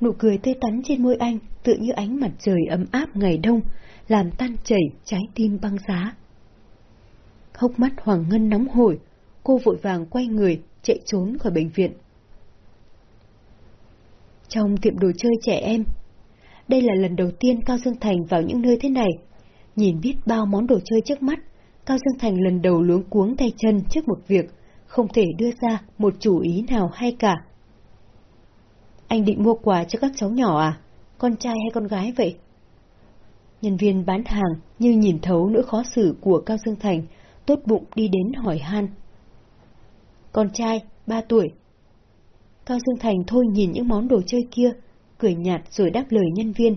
Nụ cười tươi tắn trên môi anh tựa như ánh mặt trời ấm áp ngày đông, làm tan chảy trái tim băng giá. Hốc mắt Hoàng Ngân nóng hổi, cô vội vàng quay người, chạy trốn khỏi bệnh viện. Trong tiệm đồ chơi trẻ em, đây là lần đầu tiên Cao Dương Thành vào những nơi thế này. Nhìn biết bao món đồ chơi trước mắt, Cao Dương Thành lần đầu luống cuống tay chân trước một việc, không thể đưa ra một chủ ý nào hay cả. Anh định mua quà cho các cháu nhỏ à? Con trai hay con gái vậy? Nhân viên bán hàng như nhìn thấu nỗi khó xử của Cao Dương Thành, tốt bụng đi đến hỏi han. Con trai, ba tuổi. Cao Dương Thành thôi nhìn những món đồ chơi kia, cười nhạt rồi đáp lời nhân viên.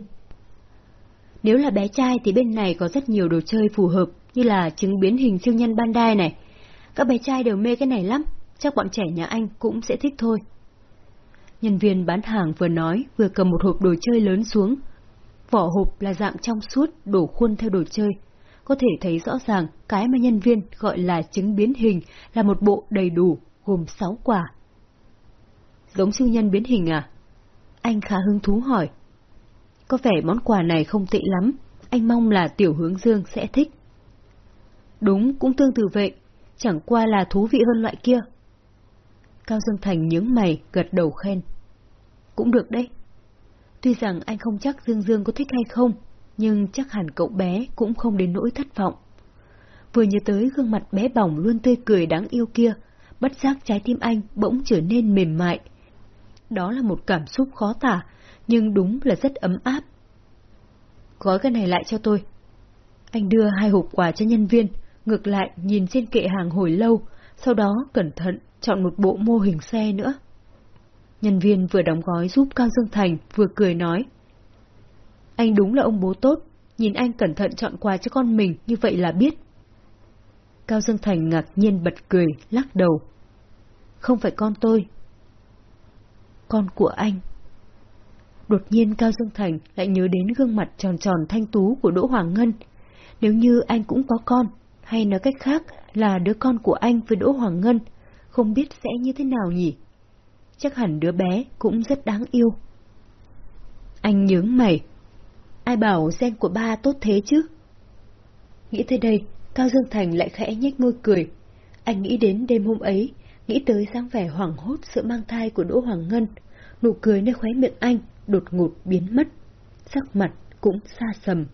Nếu là bé trai thì bên này có rất nhiều đồ chơi phù hợp như là trứng biến hình siêu nhân Bandai này. Các bé trai đều mê cái này lắm, chắc bọn trẻ nhà anh cũng sẽ thích thôi. Nhân viên bán hàng vừa nói vừa cầm một hộp đồ chơi lớn xuống. Vỏ hộp là dạng trong suốt, đổ khuôn theo đồ chơi. Có thể thấy rõ ràng cái mà nhân viên gọi là chứng biến hình là một bộ đầy đủ, gồm 6 quả. Giống siêu nhân biến hình à? Anh khá hứng thú hỏi. Có vẻ món quà này không tệ lắm, anh mong là tiểu hướng dương sẽ thích. Đúng, cũng tương tự vậy, chẳng qua là thú vị hơn loại kia. Cao Dương Thành nhướng mày, gật đầu khen. Cũng được đấy. Tuy rằng anh không chắc Dương Dương có thích hay không, nhưng chắc hẳn cậu bé cũng không đến nỗi thất vọng. Vừa nhớ tới gương mặt bé bỏng luôn tươi cười đáng yêu kia, bất giác trái tim anh bỗng trở nên mềm mại. Đó là một cảm xúc khó tả, nhưng đúng là rất ấm áp. Gói cái này lại cho tôi. Anh đưa hai hộp quà cho nhân viên, ngược lại nhìn trên kệ hàng hồi lâu, sau đó cẩn thận chọn một bộ mô hình xe nữa. Nhân viên vừa đóng gói giúp Cao Dương Thành vừa cười nói. Anh đúng là ông bố tốt, nhìn anh cẩn thận chọn quà cho con mình như vậy là biết. Cao Dương Thành ngạc nhiên bật cười, lắc đầu. Không phải con tôi. Con của anh. Đột nhiên Cao Dương Thành lại nhớ đến gương mặt tròn tròn thanh tú của Đỗ Hoàng Ngân. Nếu như anh cũng có con, hay nói cách khác là đứa con của anh với Đỗ Hoàng Ngân, không biết sẽ như thế nào nhỉ? Chắc hẳn đứa bé cũng rất đáng yêu. Anh nhướng mày. Ai bảo gen của ba tốt thế chứ? Nghĩ tới đây, Cao Dương Thành lại khẽ nhếch môi cười. Anh nghĩ đến đêm hôm ấy, nghĩ tới dáng vẻ hoảng hốt sự mang thai của Đỗ Hoàng Ngân. Nụ cười nơi khóe miệng anh đột ngột biến mất, sắc mặt cũng xa sầm.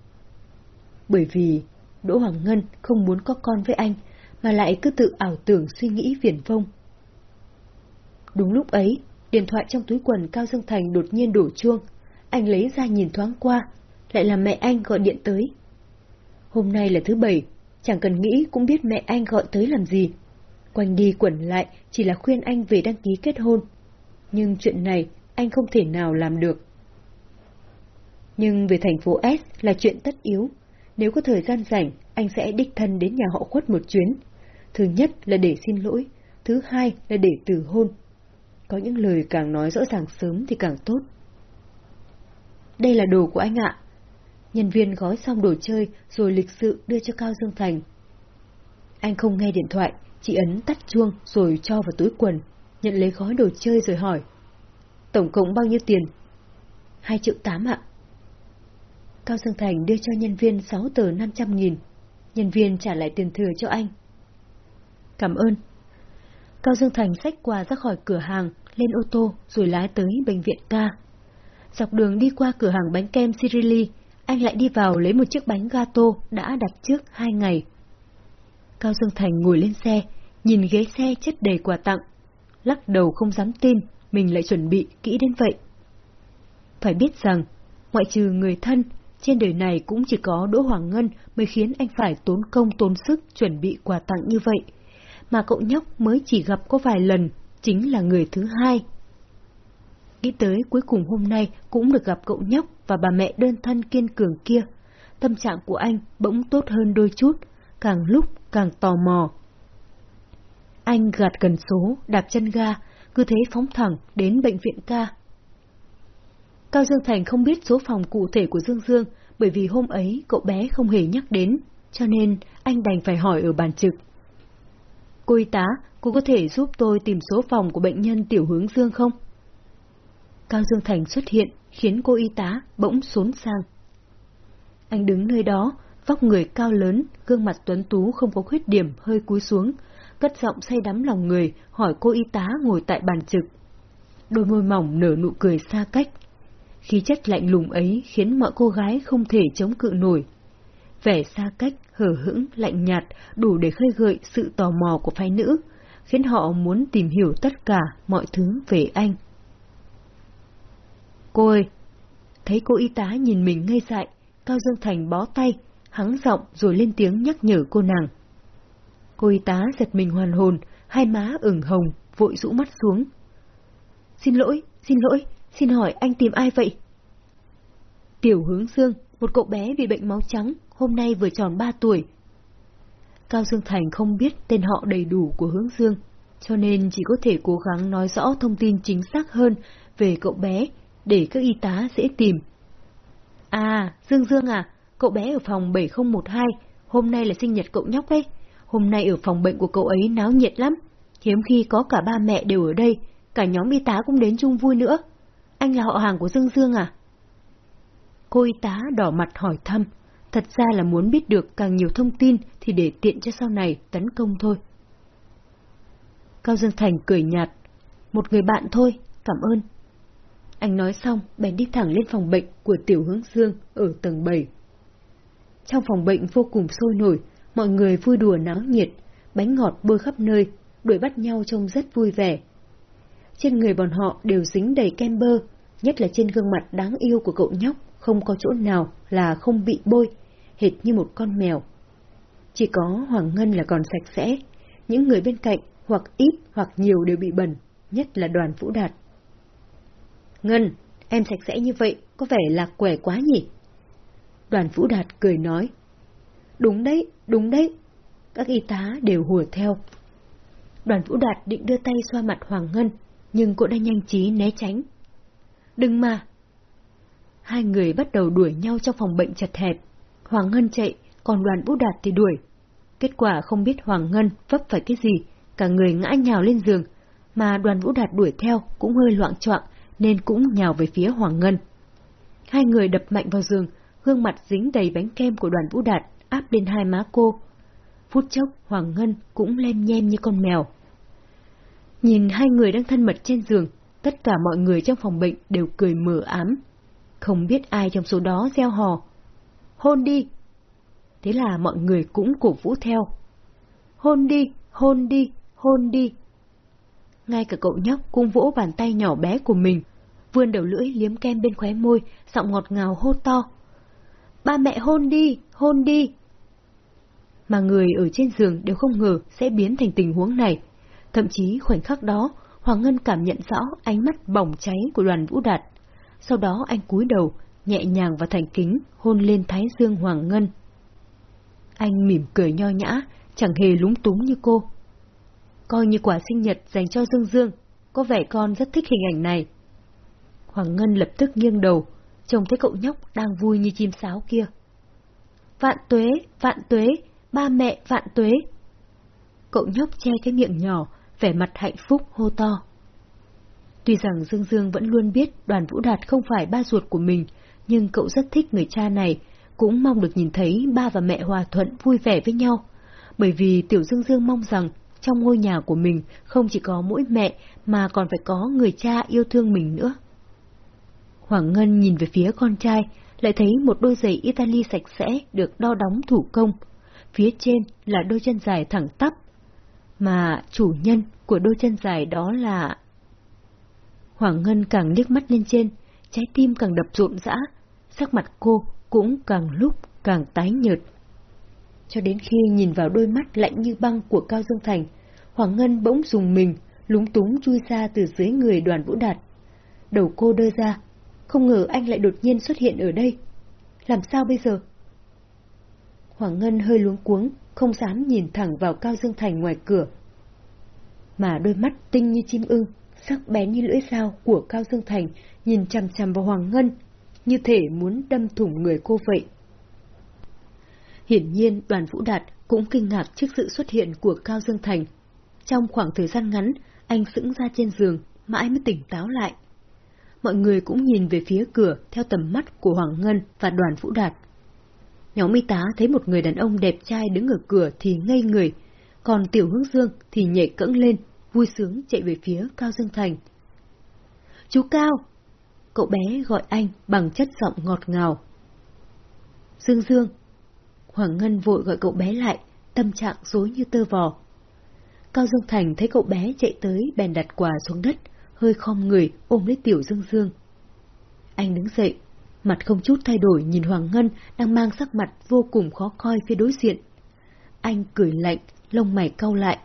Bởi vì Đỗ Hoàng Ngân không muốn có con với anh, mà lại cứ tự ảo tưởng suy nghĩ viển vông. Đúng lúc ấy, điện thoại trong túi quần Cao Dương Thành đột nhiên đổ chuông. Anh lấy ra nhìn thoáng qua, lại là mẹ anh gọi điện tới. Hôm nay là thứ bảy, chẳng cần nghĩ cũng biết mẹ anh gọi tới làm gì. Quanh đi quẩn lại chỉ là khuyên anh về đăng ký kết hôn. Nhưng chuyện này anh không thể nào làm được. Nhưng về thành phố S là chuyện tất yếu. Nếu có thời gian rảnh, anh sẽ đích thân đến nhà họ khuất một chuyến. Thứ nhất là để xin lỗi, thứ hai là để từ hôn. Có những lời càng nói rõ ràng sớm thì càng tốt. Đây là đồ của anh ạ. Nhân viên gói xong đồ chơi rồi lịch sự đưa cho Cao Dương Thành. Anh không nghe điện thoại, chỉ ấn tắt chuông rồi cho vào túi quần, nhận lấy gói đồ chơi rồi hỏi. Tổng cộng bao nhiêu tiền? Hai triệu tám ạ. Cao Dương Thành đưa cho nhân viên sáu tờ năm trăm nghìn. Nhân viên trả lại tiền thừa cho anh. Cảm ơn. Cao Dương Thành xách quà ra khỏi cửa hàng, lên ô tô rồi lái tới bệnh viện ca. Dọc đường đi qua cửa hàng bánh kem Cirili, anh lại đi vào lấy một chiếc bánh gato đã đặt trước hai ngày. Cao Dương Thành ngồi lên xe, nhìn ghế xe chất đầy quà tặng, lắc đầu không dám tin mình lại chuẩn bị kỹ đến vậy. Phải biết rằng, ngoại trừ người thân, trên đời này cũng chỉ có Đỗ Hoàng Ngân mới khiến anh phải tốn công tốn sức chuẩn bị quà tặng như vậy, mà cậu nhóc mới chỉ gặp có vài lần, chính là người thứ hai. Nghĩ tới cuối cùng hôm nay cũng được gặp cậu nhóc và bà mẹ đơn thân kiên cường kia, tâm trạng của anh bỗng tốt hơn đôi chút, càng lúc càng tò mò. Anh gạt gần số, đạp chân ga, cứ thế phóng thẳng đến bệnh viện ca. Cao Dương Thành không biết số phòng cụ thể của Dương Dương, bởi vì hôm ấy cậu bé không hề nhắc đến, cho nên anh đành phải hỏi ở bàn trực. Cô y tá, cô có thể giúp tôi tìm số phòng của bệnh nhân Tiểu Hướng Dương không? Cao Dương Thành xuất hiện, khiến cô y tá bỗng xốn sang. Anh đứng nơi đó, vóc người cao lớn, gương mặt tuấn tú không có khuyết điểm hơi cúi xuống, cất giọng say đắm lòng người, hỏi cô y tá ngồi tại bàn trực. Đôi môi mỏng nở nụ cười xa cách. Khí chất lạnh lùng ấy khiến mọi cô gái không thể chống cự nổi. Vẻ xa cách, hở hững, lạnh nhạt đủ để khơi gợi sự tò mò của phái nữ, khiến họ muốn tìm hiểu tất cả mọi thứ về anh. Cô ơi! Thấy cô y tá nhìn mình ngây dại, Cao Dương Thành bó tay, hắng giọng rồi lên tiếng nhắc nhở cô nàng. Cô y tá giật mình hoàn hồn, hai má ửng hồng, vội rũ mắt xuống. Xin lỗi, xin lỗi, xin hỏi anh tìm ai vậy? Tiểu hướng dương, một cậu bé bị bệnh máu trắng, hôm nay vừa tròn ba tuổi. Cao Dương Thành không biết tên họ đầy đủ của hướng dương, cho nên chỉ có thể cố gắng nói rõ thông tin chính xác hơn về cậu bé để các y tá dễ tìm. À, Dương Dương à, cậu bé ở phòng 7012, hôm nay là sinh nhật cậu nhóc đấy. Hôm nay ở phòng bệnh của cậu ấy náo nhiệt lắm, hiếm khi có cả ba mẹ đều ở đây, cả nhóm y tá cũng đến chung vui nữa. Anh là họ hàng của Dương Dương à? Cô y tá đỏ mặt hỏi thăm, thật ra là muốn biết được càng nhiều thông tin thì để tiện cho sau này tấn công thôi. Cao Dương Thành cười nhạt, một người bạn thôi, cảm ơn. Anh nói xong, bèn đi thẳng lên phòng bệnh của Tiểu Hướng Dương ở tầng 7. Trong phòng bệnh vô cùng sôi nổi, mọi người vui đùa náo nhiệt, bánh ngọt bơi khắp nơi, đuổi bắt nhau trông rất vui vẻ. Trên người bọn họ đều dính đầy kem bơ, nhất là trên gương mặt đáng yêu của cậu nhóc, không có chỗ nào là không bị bôi, hệt như một con mèo. Chỉ có Hoàng Ngân là còn sạch sẽ, những người bên cạnh hoặc ít hoặc nhiều đều bị bẩn, nhất là đoàn Vũ Đạt. Ngân, em sạch sẽ như vậy, có vẻ là quẻ quá nhỉ? Đoàn Vũ Đạt cười nói. Đúng đấy, đúng đấy. Các y tá đều hùa theo. Đoàn Vũ Đạt định đưa tay xoa mặt Hoàng Ngân, nhưng cô đã nhanh trí né tránh. Đừng mà! Hai người bắt đầu đuổi nhau trong phòng bệnh chật hẹp. Hoàng Ngân chạy, còn đoàn Vũ Đạt thì đuổi. Kết quả không biết Hoàng Ngân vấp phải cái gì, cả người ngã nhào lên giường, mà đoàn Vũ Đạt đuổi theo cũng hơi loạn trọng nên cũng nhào về phía Hoàng Ngân. Hai người đập mạnh vào giường, gương mặt dính đầy bánh kem của đoàn Vũ Đạt áp lên hai má cô. Phút chốc, Hoàng Ngân cũng lem nhem như con mèo. Nhìn hai người đang thân mật trên giường, tất cả mọi người trong phòng bệnh đều cười mờ ám. Không biết ai trong số đó gieo hò. Hôn đi! Thế là mọi người cũng cổ vũ theo. Hôn đi, hôn đi, hôn đi. Ngay cả cậu nhóc cũng vỗ bàn tay nhỏ bé của mình, vươn đầu lưỡi liếm kem bên khóe môi, giọng ngọt ngào hô to. Ba mẹ hôn đi, hôn đi! Mà người ở trên giường đều không ngờ sẽ biến thành tình huống này. Thậm chí khoảnh khắc đó, Hoàng Ngân cảm nhận rõ ánh mắt bỏng cháy của đoàn vũ đạt. Sau đó anh cúi đầu, nhẹ nhàng và thành kính hôn lên thái dương Hoàng Ngân. Anh mỉm cười nho nhã, chẳng hề lúng túng như cô. Coi như quả sinh nhật dành cho Dương Dương, có vẻ con rất thích hình ảnh này. Hoàng Ngân lập tức nghiêng đầu, trông thấy cậu nhóc đang vui như chim sáo kia. Vạn tuế, vạn tuế, ba mẹ vạn tuế. Cậu nhóc che cái miệng nhỏ, vẻ mặt hạnh phúc hô to. Tuy rằng Dương Dương vẫn luôn biết đoàn Vũ Đạt không phải ba ruột của mình, nhưng cậu rất thích người cha này, cũng mong được nhìn thấy ba và mẹ hòa thuận vui vẻ với nhau. Bởi vì Tiểu Dương Dương mong rằng trong ngôi nhà của mình không chỉ có mỗi mẹ mà còn phải có người cha yêu thương mình nữa. Hoàng Ngân nhìn về phía con trai, lại thấy một đôi giày Italy sạch sẽ được đo đóng thủ công. Phía trên là đôi chân dài thẳng tắp. Mà chủ nhân của đôi chân dài đó là... Hoàng Ngân càng liếc mắt lên trên, trái tim càng đập rộn rã, sắc mặt cô cũng càng lúc càng tái nhợt. Cho đến khi nhìn vào đôi mắt lạnh như băng của Cao Dương Thành, Hoàng Ngân bỗng dùng mình, lúng túng chui ra từ dưới người đoàn vũ đạt. Đầu cô đơ ra, không ngờ anh lại đột nhiên xuất hiện ở đây. Làm sao bây giờ? Hoàng Ngân hơi luống cuống, không dám nhìn thẳng vào Cao Dương Thành ngoài cửa. Mà đôi mắt tinh như chim ưng, sắc bén như lưỡi dao của Cao Dương Thành nhìn chằm chằm vào Hoàng Ngân, như thể muốn đâm thủng người cô vậy. Hiển nhiên đoàn Vũ Đạt cũng kinh ngạc trước sự xuất hiện của Cao Dương Thành. Trong khoảng thời gian ngắn, anh sững ra trên giường, mãi mới tỉnh táo lại. Mọi người cũng nhìn về phía cửa theo tầm mắt của Hoàng Ngân và đoàn Vũ Đạt. Nhóm y tá thấy một người đàn ông đẹp trai đứng ở cửa thì ngây người, còn Tiểu Hướng Dương thì nhảy cẫng lên, vui sướng chạy về phía Cao Dương Thành. Chú Cao! Cậu bé gọi anh bằng chất giọng ngọt ngào. Dương Dương! Hoàng Ngân vội gọi cậu bé lại, tâm trạng rối như tơ vò. Cao Dương Thành thấy cậu bé chạy tới bèn đặt quà xuống đất, hơi khom người ôm lấy Tiểu Dương Dương. Anh đứng dậy, mặt không chút thay đổi nhìn Hoàng Ngân đang mang sắc mặt vô cùng khó coi phía đối diện. Anh cười lạnh, lông mày cau lại.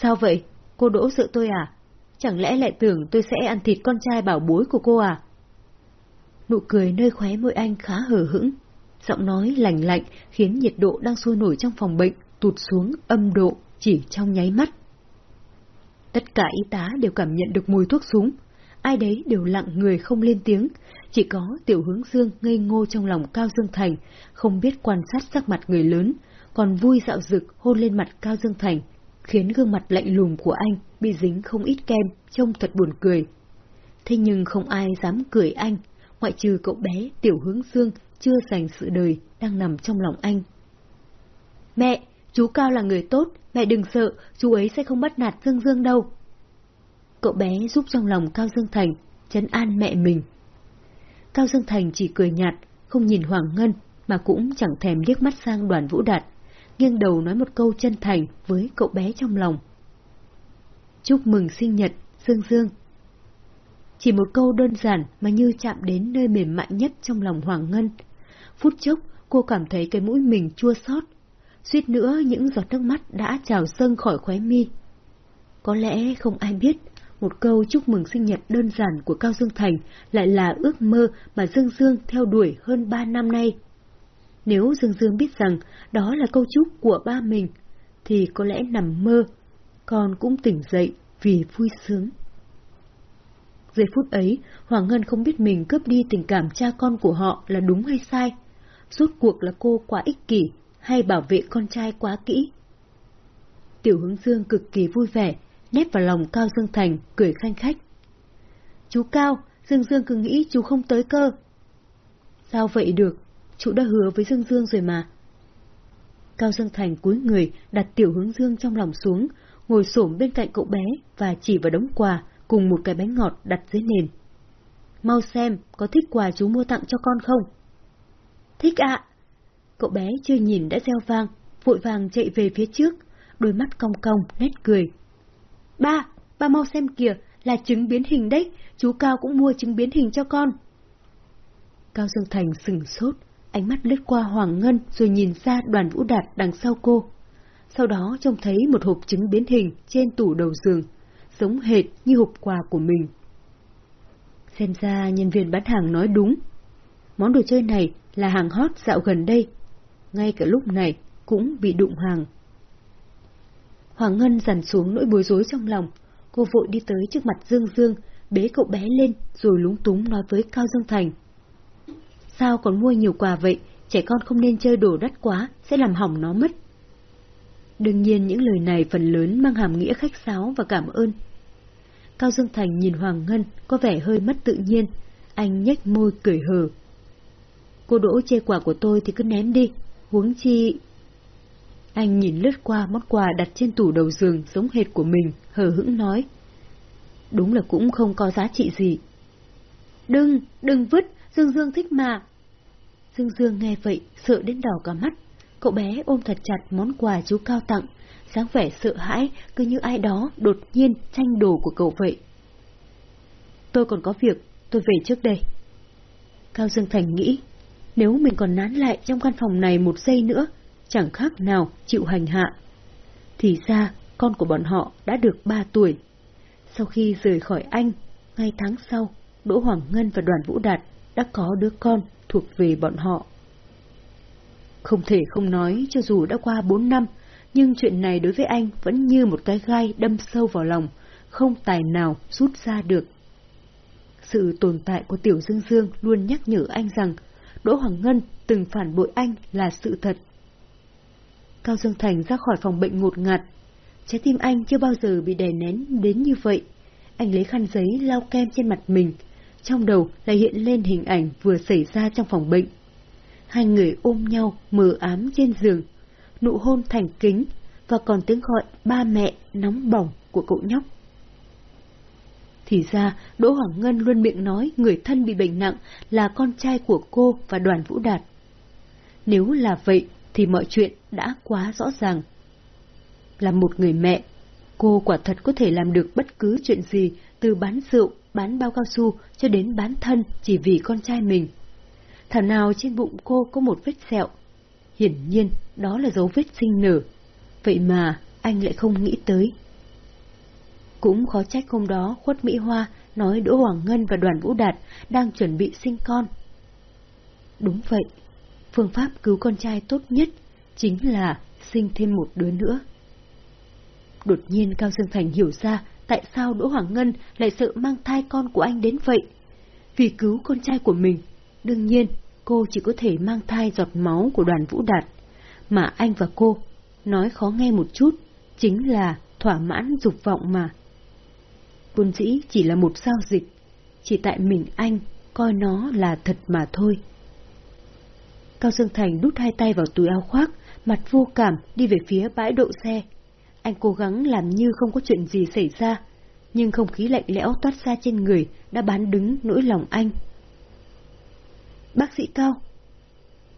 Sao vậy? Cô đỗ sợ tôi à? Chẳng lẽ lại tưởng tôi sẽ ăn thịt con trai bảo bối của cô à? Nụ cười nơi khóe môi anh khá hờ hững, giọng nói lành lạnh khiến nhiệt độ đang sôi nổi trong phòng bệnh tụt xuống âm độ chỉ trong nháy mắt. Tất cả y tá đều cảm nhận được mùi thuốc súng, ai đấy đều lặng người không lên tiếng, chỉ có tiểu hướng dương ngây ngô trong lòng Cao Dương Thành, không biết quan sát sắc mặt người lớn, còn vui dạo dực hôn lên mặt Cao Dương Thành, khiến gương mặt lạnh lùng của anh bị dính không ít kem, trông thật buồn cười. Thế nhưng không ai dám cười anh, ngoại trừ cậu bé tiểu hướng dương chưa dành sự đời đang nằm trong lòng anh. Mẹ, chú Cao là người tốt, mẹ đừng sợ, chú ấy sẽ không bắt nạt Dương Dương đâu. Cậu bé giúp trong lòng Cao Dương Thành, chấn an mẹ mình. Cao Dương Thành chỉ cười nhạt, không nhìn Hoàng Ngân, mà cũng chẳng thèm liếc mắt sang đoàn vũ đạt, nghiêng đầu nói một câu chân thành với cậu bé trong lòng. Chúc mừng sinh nhật, Dương Dương. Chỉ một câu đơn giản mà như chạm đến nơi mềm mại nhất trong lòng Hoàng Ngân. Phút chốc, cô cảm thấy cái mũi mình chua xót, suýt nữa những giọt nước mắt đã trào dâng khỏi khóe mi. Có lẽ không ai biết, một câu chúc mừng sinh nhật đơn giản của Cao Dương Thành lại là ước mơ mà Dương Dương theo đuổi hơn ba năm nay. Nếu Dương Dương biết rằng đó là câu chúc của ba mình, thì có lẽ nằm mơ, con cũng tỉnh dậy vì vui sướng. Giây phút ấy, Hoàng Ngân không biết mình cướp đi tình cảm cha con của họ là đúng hay sai. Rốt cuộc là cô quá ích kỷ hay bảo vệ con trai quá kỹ. Tiểu hướng dương cực kỳ vui vẻ, nép vào lòng Cao Dương Thành, cười khanh khách. Chú Cao, Dương Dương cứ nghĩ chú không tới cơ. Sao vậy được, chú đã hứa với Dương Dương rồi mà. Cao Dương Thành cúi người đặt tiểu hướng dương trong lòng xuống, ngồi xổm bên cạnh cậu bé và chỉ vào đống quà cùng một cái bánh ngọt đặt dưới nền. Mau xem, có thích quà chú mua tặng cho con không? Thích ạ! Cậu bé chưa nhìn đã reo vang, vội vàng chạy về phía trước, đôi mắt cong cong, nét cười. Ba, ba mau xem kìa, là trứng biến hình đấy, chú Cao cũng mua trứng biến hình cho con. Cao Dương Thành sừng sốt, ánh mắt lướt qua Hoàng Ngân rồi nhìn ra đoàn vũ đạt đằng sau cô. Sau đó trông thấy một hộp trứng biến hình trên tủ đầu giường, giống hệt như hộp quà của mình. Xem ra nhân viên bán hàng nói đúng. Món đồ chơi này là hàng hot dạo gần đây. Ngay cả lúc này cũng bị đụng hàng. Hoàng Ngân dằn xuống nỗi bối rối trong lòng. Cô vội đi tới trước mặt Dương Dương, bế cậu bé lên rồi lúng túng nói với Cao Dương Thành. Sao còn mua nhiều quà vậy? Trẻ con không nên chơi đồ đắt quá, sẽ làm hỏng nó mất. Đương nhiên những lời này phần lớn mang hàm nghĩa khách sáo và cảm ơn. Cao Dương Thành nhìn Hoàng Ngân có vẻ hơi mất tự nhiên, anh nhếch môi cười hờ. Cô đỗ chê quả của tôi thì cứ ném đi, huống chi... Anh nhìn lướt qua món quà đặt trên tủ đầu giường giống hệt của mình, hờ hững nói. Đúng là cũng không có giá trị gì. Đừng, đừng vứt, Dương Dương thích mà. Dương Dương nghe vậy, sợ đến đỏ cả mắt. Cậu bé ôm thật chặt món quà chú Cao tặng, dáng vẻ sợ hãi cứ như ai đó đột nhiên tranh đồ của cậu vậy. Tôi còn có việc, tôi về trước đây. Cao Dương Thành nghĩ, nếu mình còn nán lại trong căn phòng này một giây nữa, chẳng khác nào chịu hành hạ. Thì ra, con của bọn họ đã được ba tuổi. Sau khi rời khỏi anh, ngay tháng sau, Đỗ Hoàng Ngân và Đoàn Vũ Đạt đã có đứa con thuộc về bọn họ. Không thể không nói cho dù đã qua bốn năm, nhưng chuyện này đối với anh vẫn như một cái gai đâm sâu vào lòng, không tài nào rút ra được. Sự tồn tại của Tiểu Dương Dương luôn nhắc nhở anh rằng Đỗ Hoàng Ngân từng phản bội anh là sự thật. Cao Dương Thành ra khỏi phòng bệnh ngột ngạt. Trái tim anh chưa bao giờ bị đè nén đến như vậy. Anh lấy khăn giấy lau kem trên mặt mình. Trong đầu lại hiện lên hình ảnh vừa xảy ra trong phòng bệnh. Hai người ôm nhau mờ ám trên giường, nụ hôn thành kính và còn tiếng gọi ba mẹ nóng bỏng của cậu nhóc. Thì ra, Đỗ Hoàng Ngân luôn miệng nói người thân bị bệnh nặng là con trai của cô và đoàn Vũ Đạt. Nếu là vậy, thì mọi chuyện đã quá rõ ràng. Là một người mẹ, cô quả thật có thể làm được bất cứ chuyện gì, từ bán rượu, bán bao cao su cho đến bán thân chỉ vì con trai mình. Thảo nào trên bụng cô có một vết sẹo. Hiển nhiên, đó là dấu vết sinh nở. Vậy mà, anh lại không nghĩ tới. Cũng khó trách hôm đó khuất Mỹ Hoa nói Đỗ Hoàng Ngân và đoàn Vũ Đạt đang chuẩn bị sinh con. Đúng vậy, phương pháp cứu con trai tốt nhất chính là sinh thêm một đứa nữa. Đột nhiên Cao Dương Thành hiểu ra tại sao Đỗ Hoàng Ngân lại sợ mang thai con của anh đến vậy. Vì cứu con trai của mình, đương nhiên cô chỉ có thể mang thai giọt máu của đoàn Vũ Đạt, mà anh và cô, nói khó nghe một chút, chính là thỏa mãn dục vọng mà. Vốn dĩ chỉ là một giao dịch, chỉ tại mình anh coi nó là thật mà thôi. Cao Dương Thành đút hai tay vào túi áo khoác, mặt vô cảm đi về phía bãi đậu xe. Anh cố gắng làm như không có chuyện gì xảy ra, nhưng không khí lạnh lẽo toát ra trên người đã bán đứng nỗi lòng anh. Bác sĩ Cao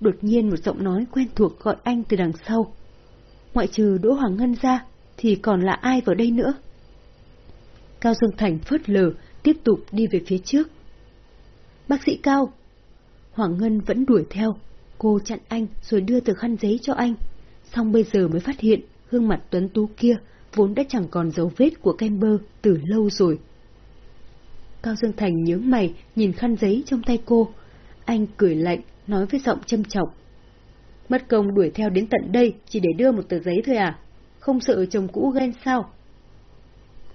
Đột nhiên một giọng nói quen thuộc gọi anh từ đằng sau. Ngoại trừ Đỗ Hoàng Ngân ra, thì còn là ai vào đây nữa? Cao Dương Thành phớt lờ, tiếp tục đi về phía trước. Bác sĩ Cao! Hoàng Ngân vẫn đuổi theo, cô chặn anh rồi đưa tờ khăn giấy cho anh. Xong bây giờ mới phát hiện gương mặt tuấn tú kia vốn đã chẳng còn dấu vết của kem bơ từ lâu rồi. Cao Dương Thành nhướng mày nhìn khăn giấy trong tay cô. Anh cười lạnh, nói với giọng châm trọng. Mất công đuổi theo đến tận đây chỉ để đưa một tờ giấy thôi à? Không sợ chồng cũ ghen sao?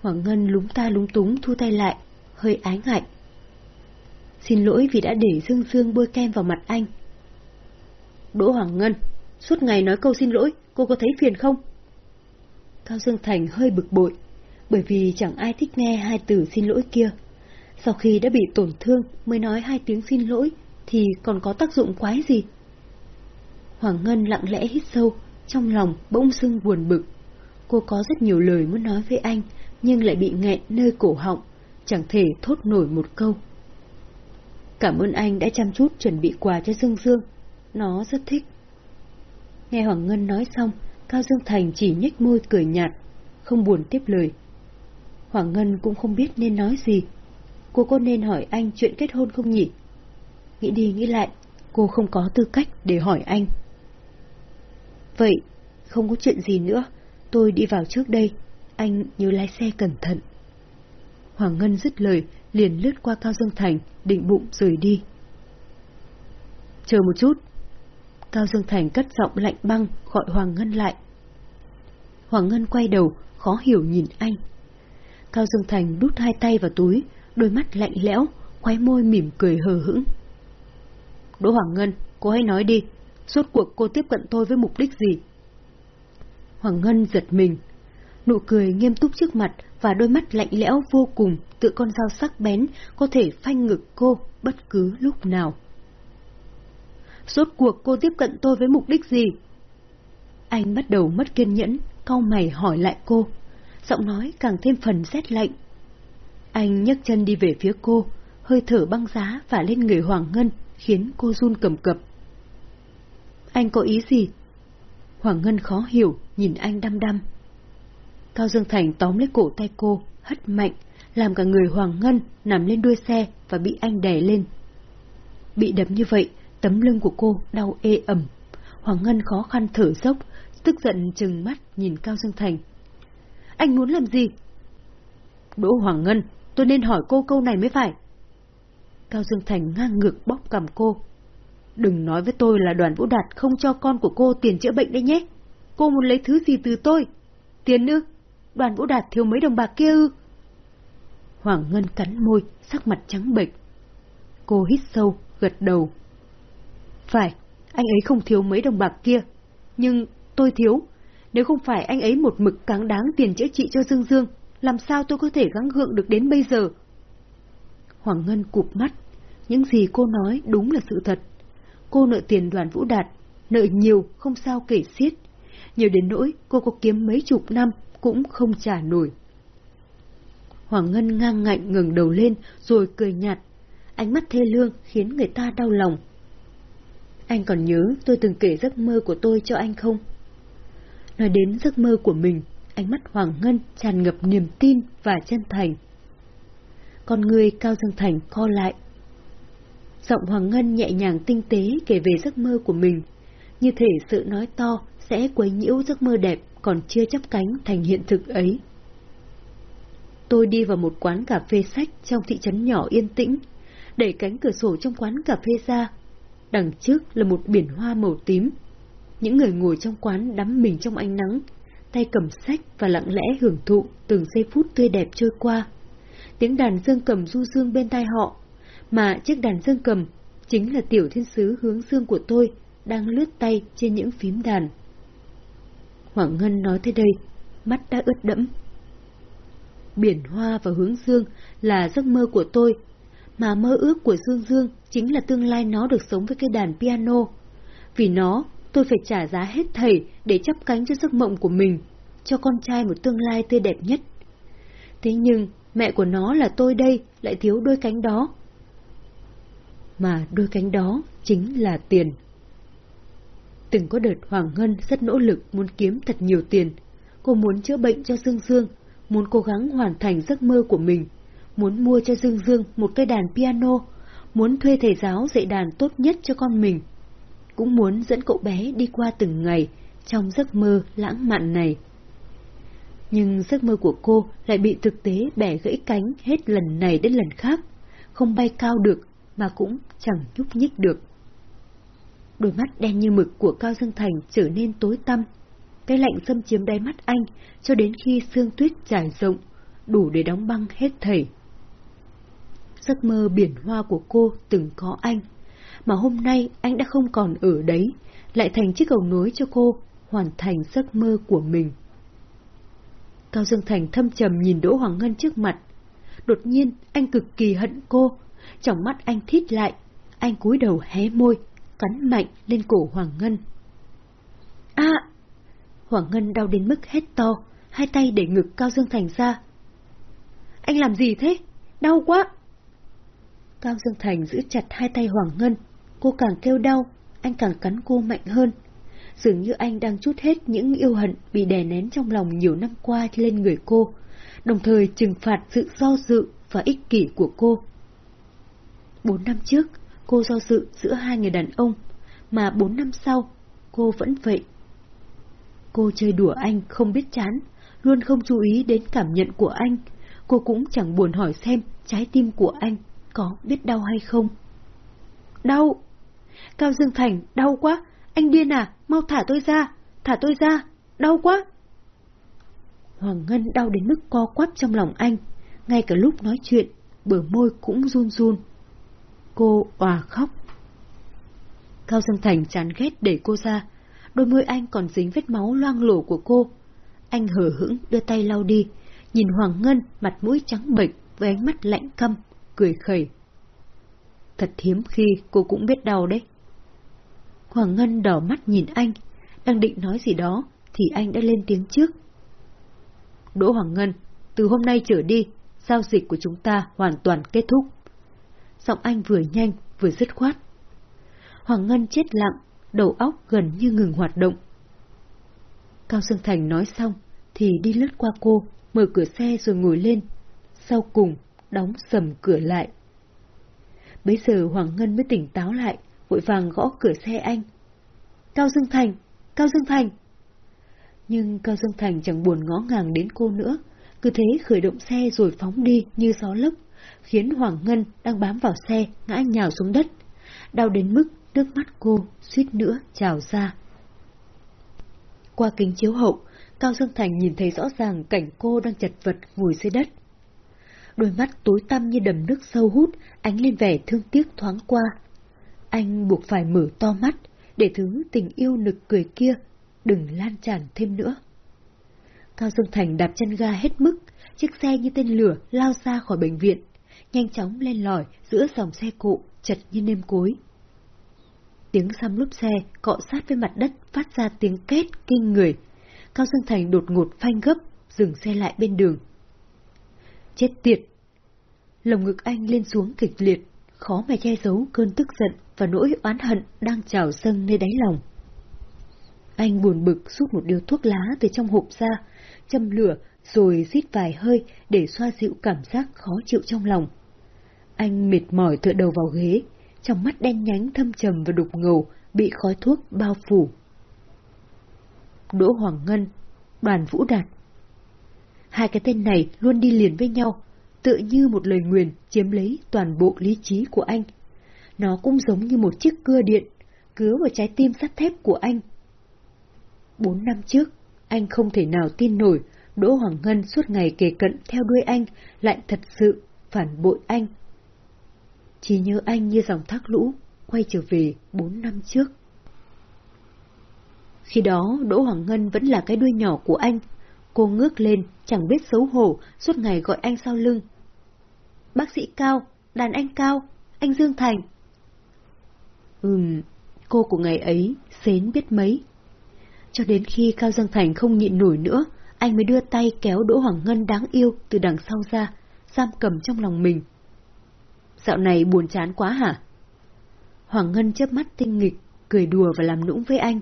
Hoàng Ngân lúng ta lúng túng thu tay lại, hơi ái ngại. Xin lỗi vì đã để Dương Dương bôi kem vào mặt anh. Đỗ Hoàng Ngân, suốt ngày nói câu xin lỗi, cô có thấy phiền không? Cao Dương Thành hơi bực bội, bởi vì chẳng ai thích nghe hai từ xin lỗi kia. Sau khi đã bị tổn thương mới nói hai tiếng xin lỗi, thì còn có tác dụng quái gì? Hoàng Ngân lặng lẽ hít sâu, trong lòng bỗng sưng buồn bực. Cô có rất nhiều lời muốn nói với anh, nhưng lại bị nghẹn nơi cổ họng, chẳng thể thốt nổi một câu. Cảm ơn anh đã chăm chút chuẩn bị quà cho Dương Dương, nó rất thích. Nghe Hoàng Ngân nói xong, Cao Dương Thành chỉ nhếch môi cười nhạt, không buồn tiếp lời. Hoàng Ngân cũng không biết nên nói gì. Cô có nên hỏi anh chuyện kết hôn không nhỉ? Nghĩ đi nghĩ lại, cô không có tư cách để hỏi anh. Vậy, không có chuyện gì nữa, tôi đi vào trước đây, anh nhớ lái xe cẩn thận. Hoàng Ngân dứt lời, liền lướt qua Cao Dương Thành, định bụng rời đi. Chờ một chút. Cao Dương Thành cất giọng lạnh băng, gọi Hoàng Ngân lại. Hoàng Ngân quay đầu, khó hiểu nhìn anh. Cao Dương Thành đút hai tay vào túi, đôi mắt lạnh lẽo, khoái môi mỉm cười hờ hững. Đỗ Hoàng Ngân, cô hãy nói đi, suốt cuộc cô tiếp cận tôi với mục đích gì? Hoàng Ngân giật mình, nụ cười nghiêm túc trước mặt và đôi mắt lạnh lẽo vô cùng tự con dao sắc bén có thể phanh ngực cô bất cứ lúc nào. Suốt cuộc cô tiếp cận tôi với mục đích gì? Anh bắt đầu mất kiên nhẫn, cau mày hỏi lại cô. Giọng nói càng thêm phần rét lạnh. Anh nhấc chân đi về phía cô, hơi thở băng giá và lên người Hoàng Ngân, khiến cô run cầm cập. Anh có ý gì? Hoàng Ngân khó hiểu, nhìn anh đăm đăm. Cao Dương Thành tóm lấy cổ tay cô, hất mạnh, làm cả người Hoàng Ngân nằm lên đuôi xe và bị anh đè lên. Bị đấm như vậy, tấm lưng của cô đau ê ẩm. Hoàng Ngân khó khăn thở dốc, tức giận chừng mắt nhìn Cao Dương Thành. Anh muốn làm gì? Đỗ Hoàng Ngân, tôi nên hỏi cô câu này mới phải. Cao Dương Thành ngang ngược bóp cầm cô. Đừng nói với tôi là đoàn Vũ Đạt không cho con của cô tiền chữa bệnh đấy nhé. Cô muốn lấy thứ gì từ tôi? Tiền ư? Đoàn Vũ Đạt thiếu mấy đồng bạc kia ư? Hoàng Ngân cắn môi, sắc mặt trắng bệch. Cô hít sâu, gật đầu. Phải, anh ấy không thiếu mấy đồng bạc kia. Nhưng tôi thiếu. Nếu không phải anh ấy một mực cáng đáng tiền chữa trị cho Dương Dương, làm sao tôi có thể gắng gượng được đến bây giờ? Hoàng Ngân cụp mắt. Những gì cô nói đúng là sự thật. Cô nợ tiền đoàn Vũ Đạt, nợ nhiều không sao kể xiết. Nhiều đến nỗi cô có kiếm mấy chục năm cũng không trả nổi. Hoàng Ngân ngang ngạnh ngừng đầu lên rồi cười nhạt. Ánh mắt thê lương khiến người ta đau lòng. Anh còn nhớ tôi từng kể giấc mơ của tôi cho anh không? Nói đến giấc mơ của mình, ánh mắt Hoàng Ngân tràn ngập niềm tin và chân thành. Con người Cao Dương Thành co lại. Giọng Hoàng Ngân nhẹ nhàng tinh tế kể về giấc mơ của mình, như thể sự nói to sẽ quấy nhiễu giấc mơ đẹp còn chưa chấp cánh thành hiện thực ấy. Tôi đi vào một quán cà phê sách trong thị trấn nhỏ yên tĩnh, đẩy cánh cửa sổ trong quán cà phê ra. Đằng trước là một biển hoa màu tím. Những người ngồi trong quán đắm mình trong ánh nắng, tay cầm sách và lặng lẽ hưởng thụ từng giây phút tươi đẹp trôi qua. Tiếng đàn dương cầm du dương bên tai họ, mà chiếc đàn dương cầm chính là tiểu thiên sứ hướng dương của tôi đang lướt tay trên những phím đàn. Hoàng Ngân nói tới đây, mắt đã ướt đẫm. Biển hoa và hướng dương là giấc mơ của tôi, mà mơ ước của Dương Dương chính là tương lai nó được sống với cái đàn piano. Vì nó, tôi phải trả giá hết thảy để chấp cánh cho giấc mộng của mình, cho con trai một tương lai tươi đẹp nhất. Thế nhưng, mẹ của nó là tôi đây lại thiếu đôi cánh đó. Mà đôi cánh đó chính là tiền. Từng có đợt Hoàng Ngân rất nỗ lực muốn kiếm thật nhiều tiền. Cô muốn chữa bệnh cho Dương Dương, muốn cố gắng hoàn thành giấc mơ của mình, muốn mua cho Dương Dương một cây đàn piano, muốn thuê thầy giáo dạy đàn tốt nhất cho con mình. Cũng muốn dẫn cậu bé đi qua từng ngày trong giấc mơ lãng mạn này. Nhưng giấc mơ của cô lại bị thực tế bẻ gãy cánh hết lần này đến lần khác, không bay cao được mà cũng chẳng nhúc nhích được. Đôi mắt đen như mực của Cao Dương Thành trở nên tối tăm. Cái lạnh xâm chiếm đáy mắt anh cho đến khi sương tuyết trải rộng, đủ để đóng băng hết thảy. Giấc mơ biển hoa của cô từng có anh, mà hôm nay anh đã không còn ở đấy, lại thành chiếc cầu nối cho cô hoàn thành giấc mơ của mình. Cao Dương Thành thâm trầm nhìn Đỗ Hoàng Ngân trước mặt. Đột nhiên, anh cực kỳ hận cô. Trong mắt anh thít lại, anh cúi đầu hé môi, cắn mạnh lên cổ Hoàng Ngân. À! Hoàng Ngân đau đến mức hét to, hai tay để ngực Cao Dương Thành ra. Anh làm gì thế? Đau quá! Cao Dương Thành giữ chặt hai tay Hoàng Ngân, cô càng kêu đau, anh càng cắn cô mạnh hơn. Dường như anh đang chút hết những yêu hận bị đè nén trong lòng nhiều năm qua lên người cô, đồng thời trừng phạt sự do dự và ích kỷ của cô. Bốn năm trước, cô do dự giữa hai người đàn ông, mà bốn năm sau, cô vẫn vậy. Cô chơi đùa anh không biết chán, luôn không chú ý đến cảm nhận của anh. Cô cũng chẳng buồn hỏi xem trái tim của anh có biết đau hay không. Đau! Cao Dương Thành, đau quá! Anh điên à? Mau thả tôi ra! Thả tôi ra! Đau quá! Hoàng Ngân đau đến mức co quắp trong lòng anh. Ngay cả lúc nói chuyện, bờ môi cũng run run. Cô òa khóc. Cao Dương Thành chán ghét để cô ra. Đôi môi anh còn dính vết máu loang lổ của cô. Anh hờ hững đưa tay lau đi, nhìn Hoàng Ngân mặt mũi trắng bệch với ánh mắt lạnh căm, cười khẩy. Thật hiếm khi cô cũng biết đau đấy. Hoàng Ngân đỏ mắt nhìn anh, đang định nói gì đó, thì anh đã lên tiếng trước. Đỗ Hoàng Ngân, từ hôm nay trở đi, giao dịch của chúng ta hoàn toàn kết thúc. Giọng anh vừa nhanh, vừa dứt khoát. Hoàng Ngân chết lặng, đầu óc gần như ngừng hoạt động. Cao Dương Thành nói xong, thì đi lướt qua cô, mở cửa xe rồi ngồi lên. Sau cùng, đóng sầm cửa lại. Bây giờ Hoàng Ngân mới tỉnh táo lại, vội vàng gõ cửa xe anh. Cao Dương Thành! Cao Dương Thành! Nhưng Cao Dương Thành chẳng buồn ngó ngàng đến cô nữa, cứ thế khởi động xe rồi phóng đi như gió lốc, khiến Hoàng Ngân đang bám vào xe ngã nhào xuống đất, đau đến mức nước mắt cô suýt nữa trào ra. Qua kính chiếu hậu, Cao Dương Thành nhìn thấy rõ ràng cảnh cô đang chật vật ngồi dưới đất. Đôi mắt tối tăm như đầm nước sâu hút, ánh lên vẻ thương tiếc thoáng qua. Anh buộc phải mở to mắt, để thứ tình yêu nực cười kia đừng lan tràn thêm nữa. Cao Dương Thành đạp chân ga hết mức, chiếc xe như tên lửa lao ra khỏi bệnh viện, nhanh chóng lên lỏi giữa dòng xe cộ chật như nêm cối. Tiếng xăm lốp xe cọ sát với mặt đất phát ra tiếng két kinh người. Cao Dương Thành đột ngột phanh gấp, dừng xe lại bên đường. Chết tiệt! Lồng ngực anh lên xuống kịch liệt, khó mà che giấu cơn tức giận và nỗi oán hận đang trào dâng nơi đáy lòng. Anh buồn bực rút một điếu thuốc lá từ trong hộp ra, châm lửa rồi rít vài hơi để xoa dịu cảm giác khó chịu trong lòng. Anh mệt mỏi tựa đầu vào ghế, trong mắt đen nhánh thâm trầm và đục ngầu bị khói thuốc bao phủ. Đỗ Hoàng Ngân, Đoàn Vũ Đạt Hai cái tên này luôn đi liền với nhau, tựa như một lời nguyền chiếm lấy toàn bộ lý trí của anh. Nó cũng giống như một chiếc cưa điện, cứa vào trái tim sắt thép của anh. Bốn năm trước, anh không thể nào tin nổi Đỗ Hoàng Ngân suốt ngày kề cận theo đuôi anh lại thật sự phản bội anh. Chỉ nhớ anh như dòng thác lũ, quay trở về bốn năm trước. Khi đó, Đỗ Hoàng Ngân vẫn là cái đuôi nhỏ của anh. Cô ngước lên, chẳng biết xấu hổ, suốt ngày gọi anh sau lưng. Bác sĩ Cao, đàn anh Cao, anh Dương Thành. Ừm, cô của ngày ấy, xến biết mấy. Cho đến khi Cao Dương Thành không nhịn nổi nữa, anh mới đưa tay kéo Đỗ Hoàng Ngân đáng yêu từ đằng sau ra, giam cầm trong lòng mình. Dạo này buồn chán quá hả? Hoàng Ngân chớp mắt tinh nghịch, cười đùa và làm nũng với anh.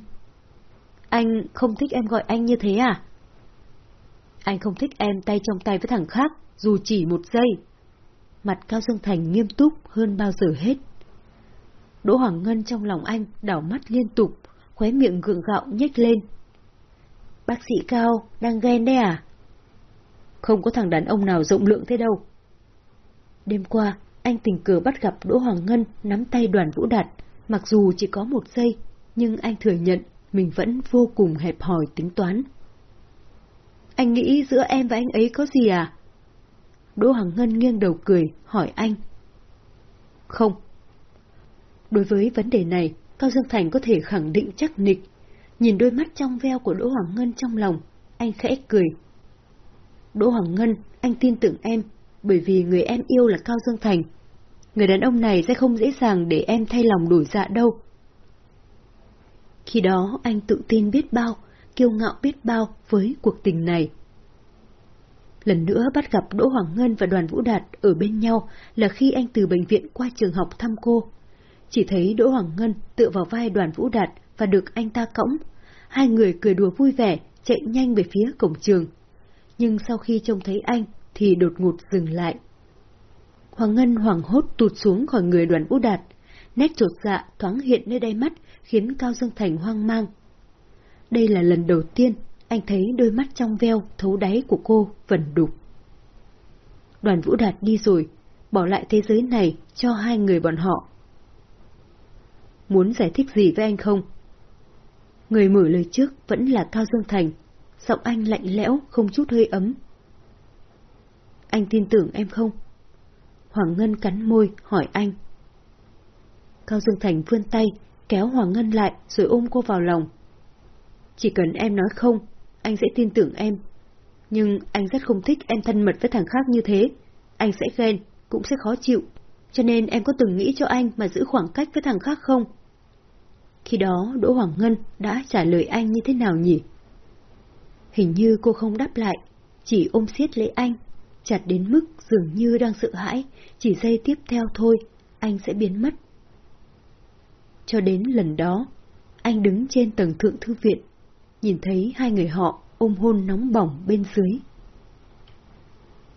Anh không thích em gọi anh như thế à? Anh không thích em tay trong tay với thằng khác, dù chỉ một giây. Mặt Cao Dương Thành nghiêm túc hơn bao giờ hết. Đỗ Hoàng Ngân trong lòng anh đảo mắt liên tục, khóe miệng gượng gạo nhếch lên. Bác sĩ Cao, đang ghen đấy à? Không có thằng đàn ông nào rộng lượng thế đâu. Đêm qua, anh tình cờ bắt gặp Đỗ Hoàng Ngân nắm tay đoàn Vũ Đạt, mặc dù chỉ có một giây, nhưng anh thừa nhận mình vẫn vô cùng hẹp hòi tính toán. Anh nghĩ giữa em và anh ấy có gì à? Đỗ Hoàng Ngân nghiêng đầu cười, hỏi anh. Không. Đối với vấn đề này, Cao Dương Thành có thể khẳng định chắc nịch. Nhìn đôi mắt trong veo của Đỗ Hoàng Ngân trong lòng, anh khẽ cười. Đỗ Hoàng Ngân, anh tin tưởng em, bởi vì người em yêu là Cao Dương Thành. Người đàn ông này sẽ không dễ dàng để em thay lòng đổi dạ đâu. Khi đó anh tự tin biết bao, kiêu ngạo biết bao với cuộc tình này. Lần nữa bắt gặp Đỗ Hoàng Ngân và đoàn Vũ Đạt ở bên nhau là khi anh từ bệnh viện qua trường học thăm cô. Chỉ thấy Đỗ Hoàng Ngân tựa vào vai đoàn Vũ Đạt và được anh ta cõng. Hai người cười đùa vui vẻ, chạy nhanh về phía cổng trường. Nhưng sau khi trông thấy anh thì đột ngột dừng lại. Hoàng Ngân hoảng hốt tụt xuống khỏi người đoàn Vũ Đạt. Nét trột dạ thoáng hiện nơi đáy mắt khiến Cao Dương Thành hoang mang. Đây là lần đầu tiên anh thấy đôi mắt trong veo thấu đáy của cô vẩn đục. Đoàn Vũ Đạt đi rồi, bỏ lại thế giới này cho hai người bọn họ. Muốn giải thích gì với anh không? Người mở lời trước vẫn là Cao Dương Thành, giọng anh lạnh lẽo, không chút hơi ấm. Anh tin tưởng em không? Hoàng Ngân cắn môi, hỏi anh. Cao Dương Thành vươn tay, kéo Hoàng Ngân lại rồi ôm cô vào lòng. Chỉ cần em nói không, anh sẽ tin tưởng em. Nhưng anh rất không thích em thân mật với thằng khác như thế. Anh sẽ ghen, cũng sẽ khó chịu. Cho nên em có từng nghĩ cho anh mà giữ khoảng cách với thằng khác không? Khi đó Đỗ Hoàng Ngân đã trả lời anh như thế nào nhỉ? Hình như cô không đáp lại, chỉ ôm siết lấy anh, chặt đến mức dường như đang sợ hãi, chỉ giây tiếp theo thôi, anh sẽ biến mất. Cho đến lần đó, anh đứng trên tầng thượng thư viện, nhìn thấy hai người họ ôm hôn nóng bỏng bên dưới.